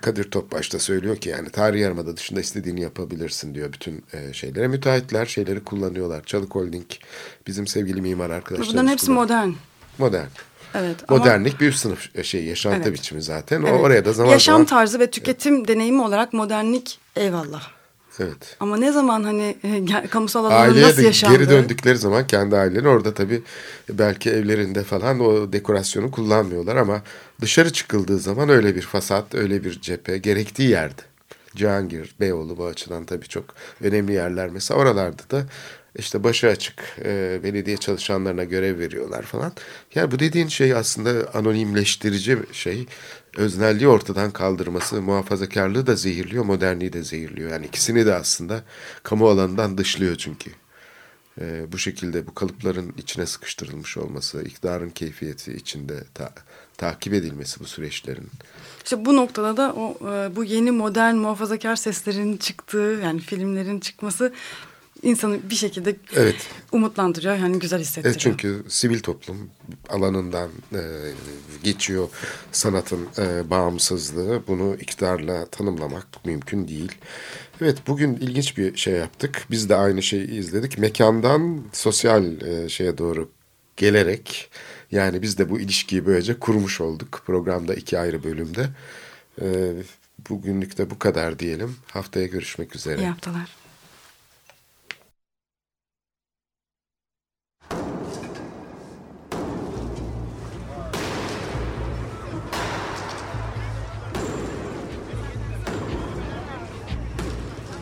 Kadir Topbaş da söylüyor ki yani tarih yarımada dışında istediğini yapabilirsin diyor bütün e, şeylere. Müteahhitler şeyleri kullanıyorlar. Çalık Holding bizim sevgili mimar arkadaşlarımız. Bunların hepsi modern. Modern. Evet. Modernlik ama, bir sınıf şey yaşantı evet. biçimi zaten. O evet. oraya da zaman Yaşam zaman... tarzı ve tüketim evet. deneyimi olarak modernlik eyvallah. Evet. Ama ne zaman hani kamusal alanın Aileye nasıl yaşandığı. geri döndükleri zaman kendi aileleri orada tabii belki evlerinde falan o dekorasyonu kullanmıyorlar ama dışarı çıkıldığı zaman öyle bir fasat, öyle bir cephe gerektiği yerde. Cihangir, Beyoğlu bu açıdan tabii çok önemli yerler. Mesela oralarda da işte başı açık e, belediye çalışanlarına görev veriyorlar falan. Yani bu dediğin şey aslında anonimleştirici şey. Öznelliği ortadan kaldırması, muhafazakarlığı da zehirliyor, modernliği de zehirliyor. Yani ikisini de aslında kamu alanından dışlıyor çünkü. E, bu şekilde bu kalıpların içine sıkıştırılmış olması, iktidarın keyfiyeti içinde ta, takip edilmesi bu süreçlerin. İşte bu noktada da o bu yeni modern muhafazakar seslerin çıktığı yani filmlerin çıkması insanı bir şekilde evet. umutlandırıyor. Yani güzel hissettiriyor. Evet, çünkü sivil toplum alanından e, geçiyor sanatın e, bağımsızlığı. Bunu iktidarla tanımlamak mümkün değil. Evet bugün ilginç bir şey yaptık. Biz de aynı şeyi izledik. Mekandan sosyal e, şeye doğru gelerek yani biz de bu ilişkiyi böylece kurmuş olduk programda iki ayrı bölümde. E, bugünlük de bu kadar diyelim. Haftaya görüşmek üzere. İyi haftalar.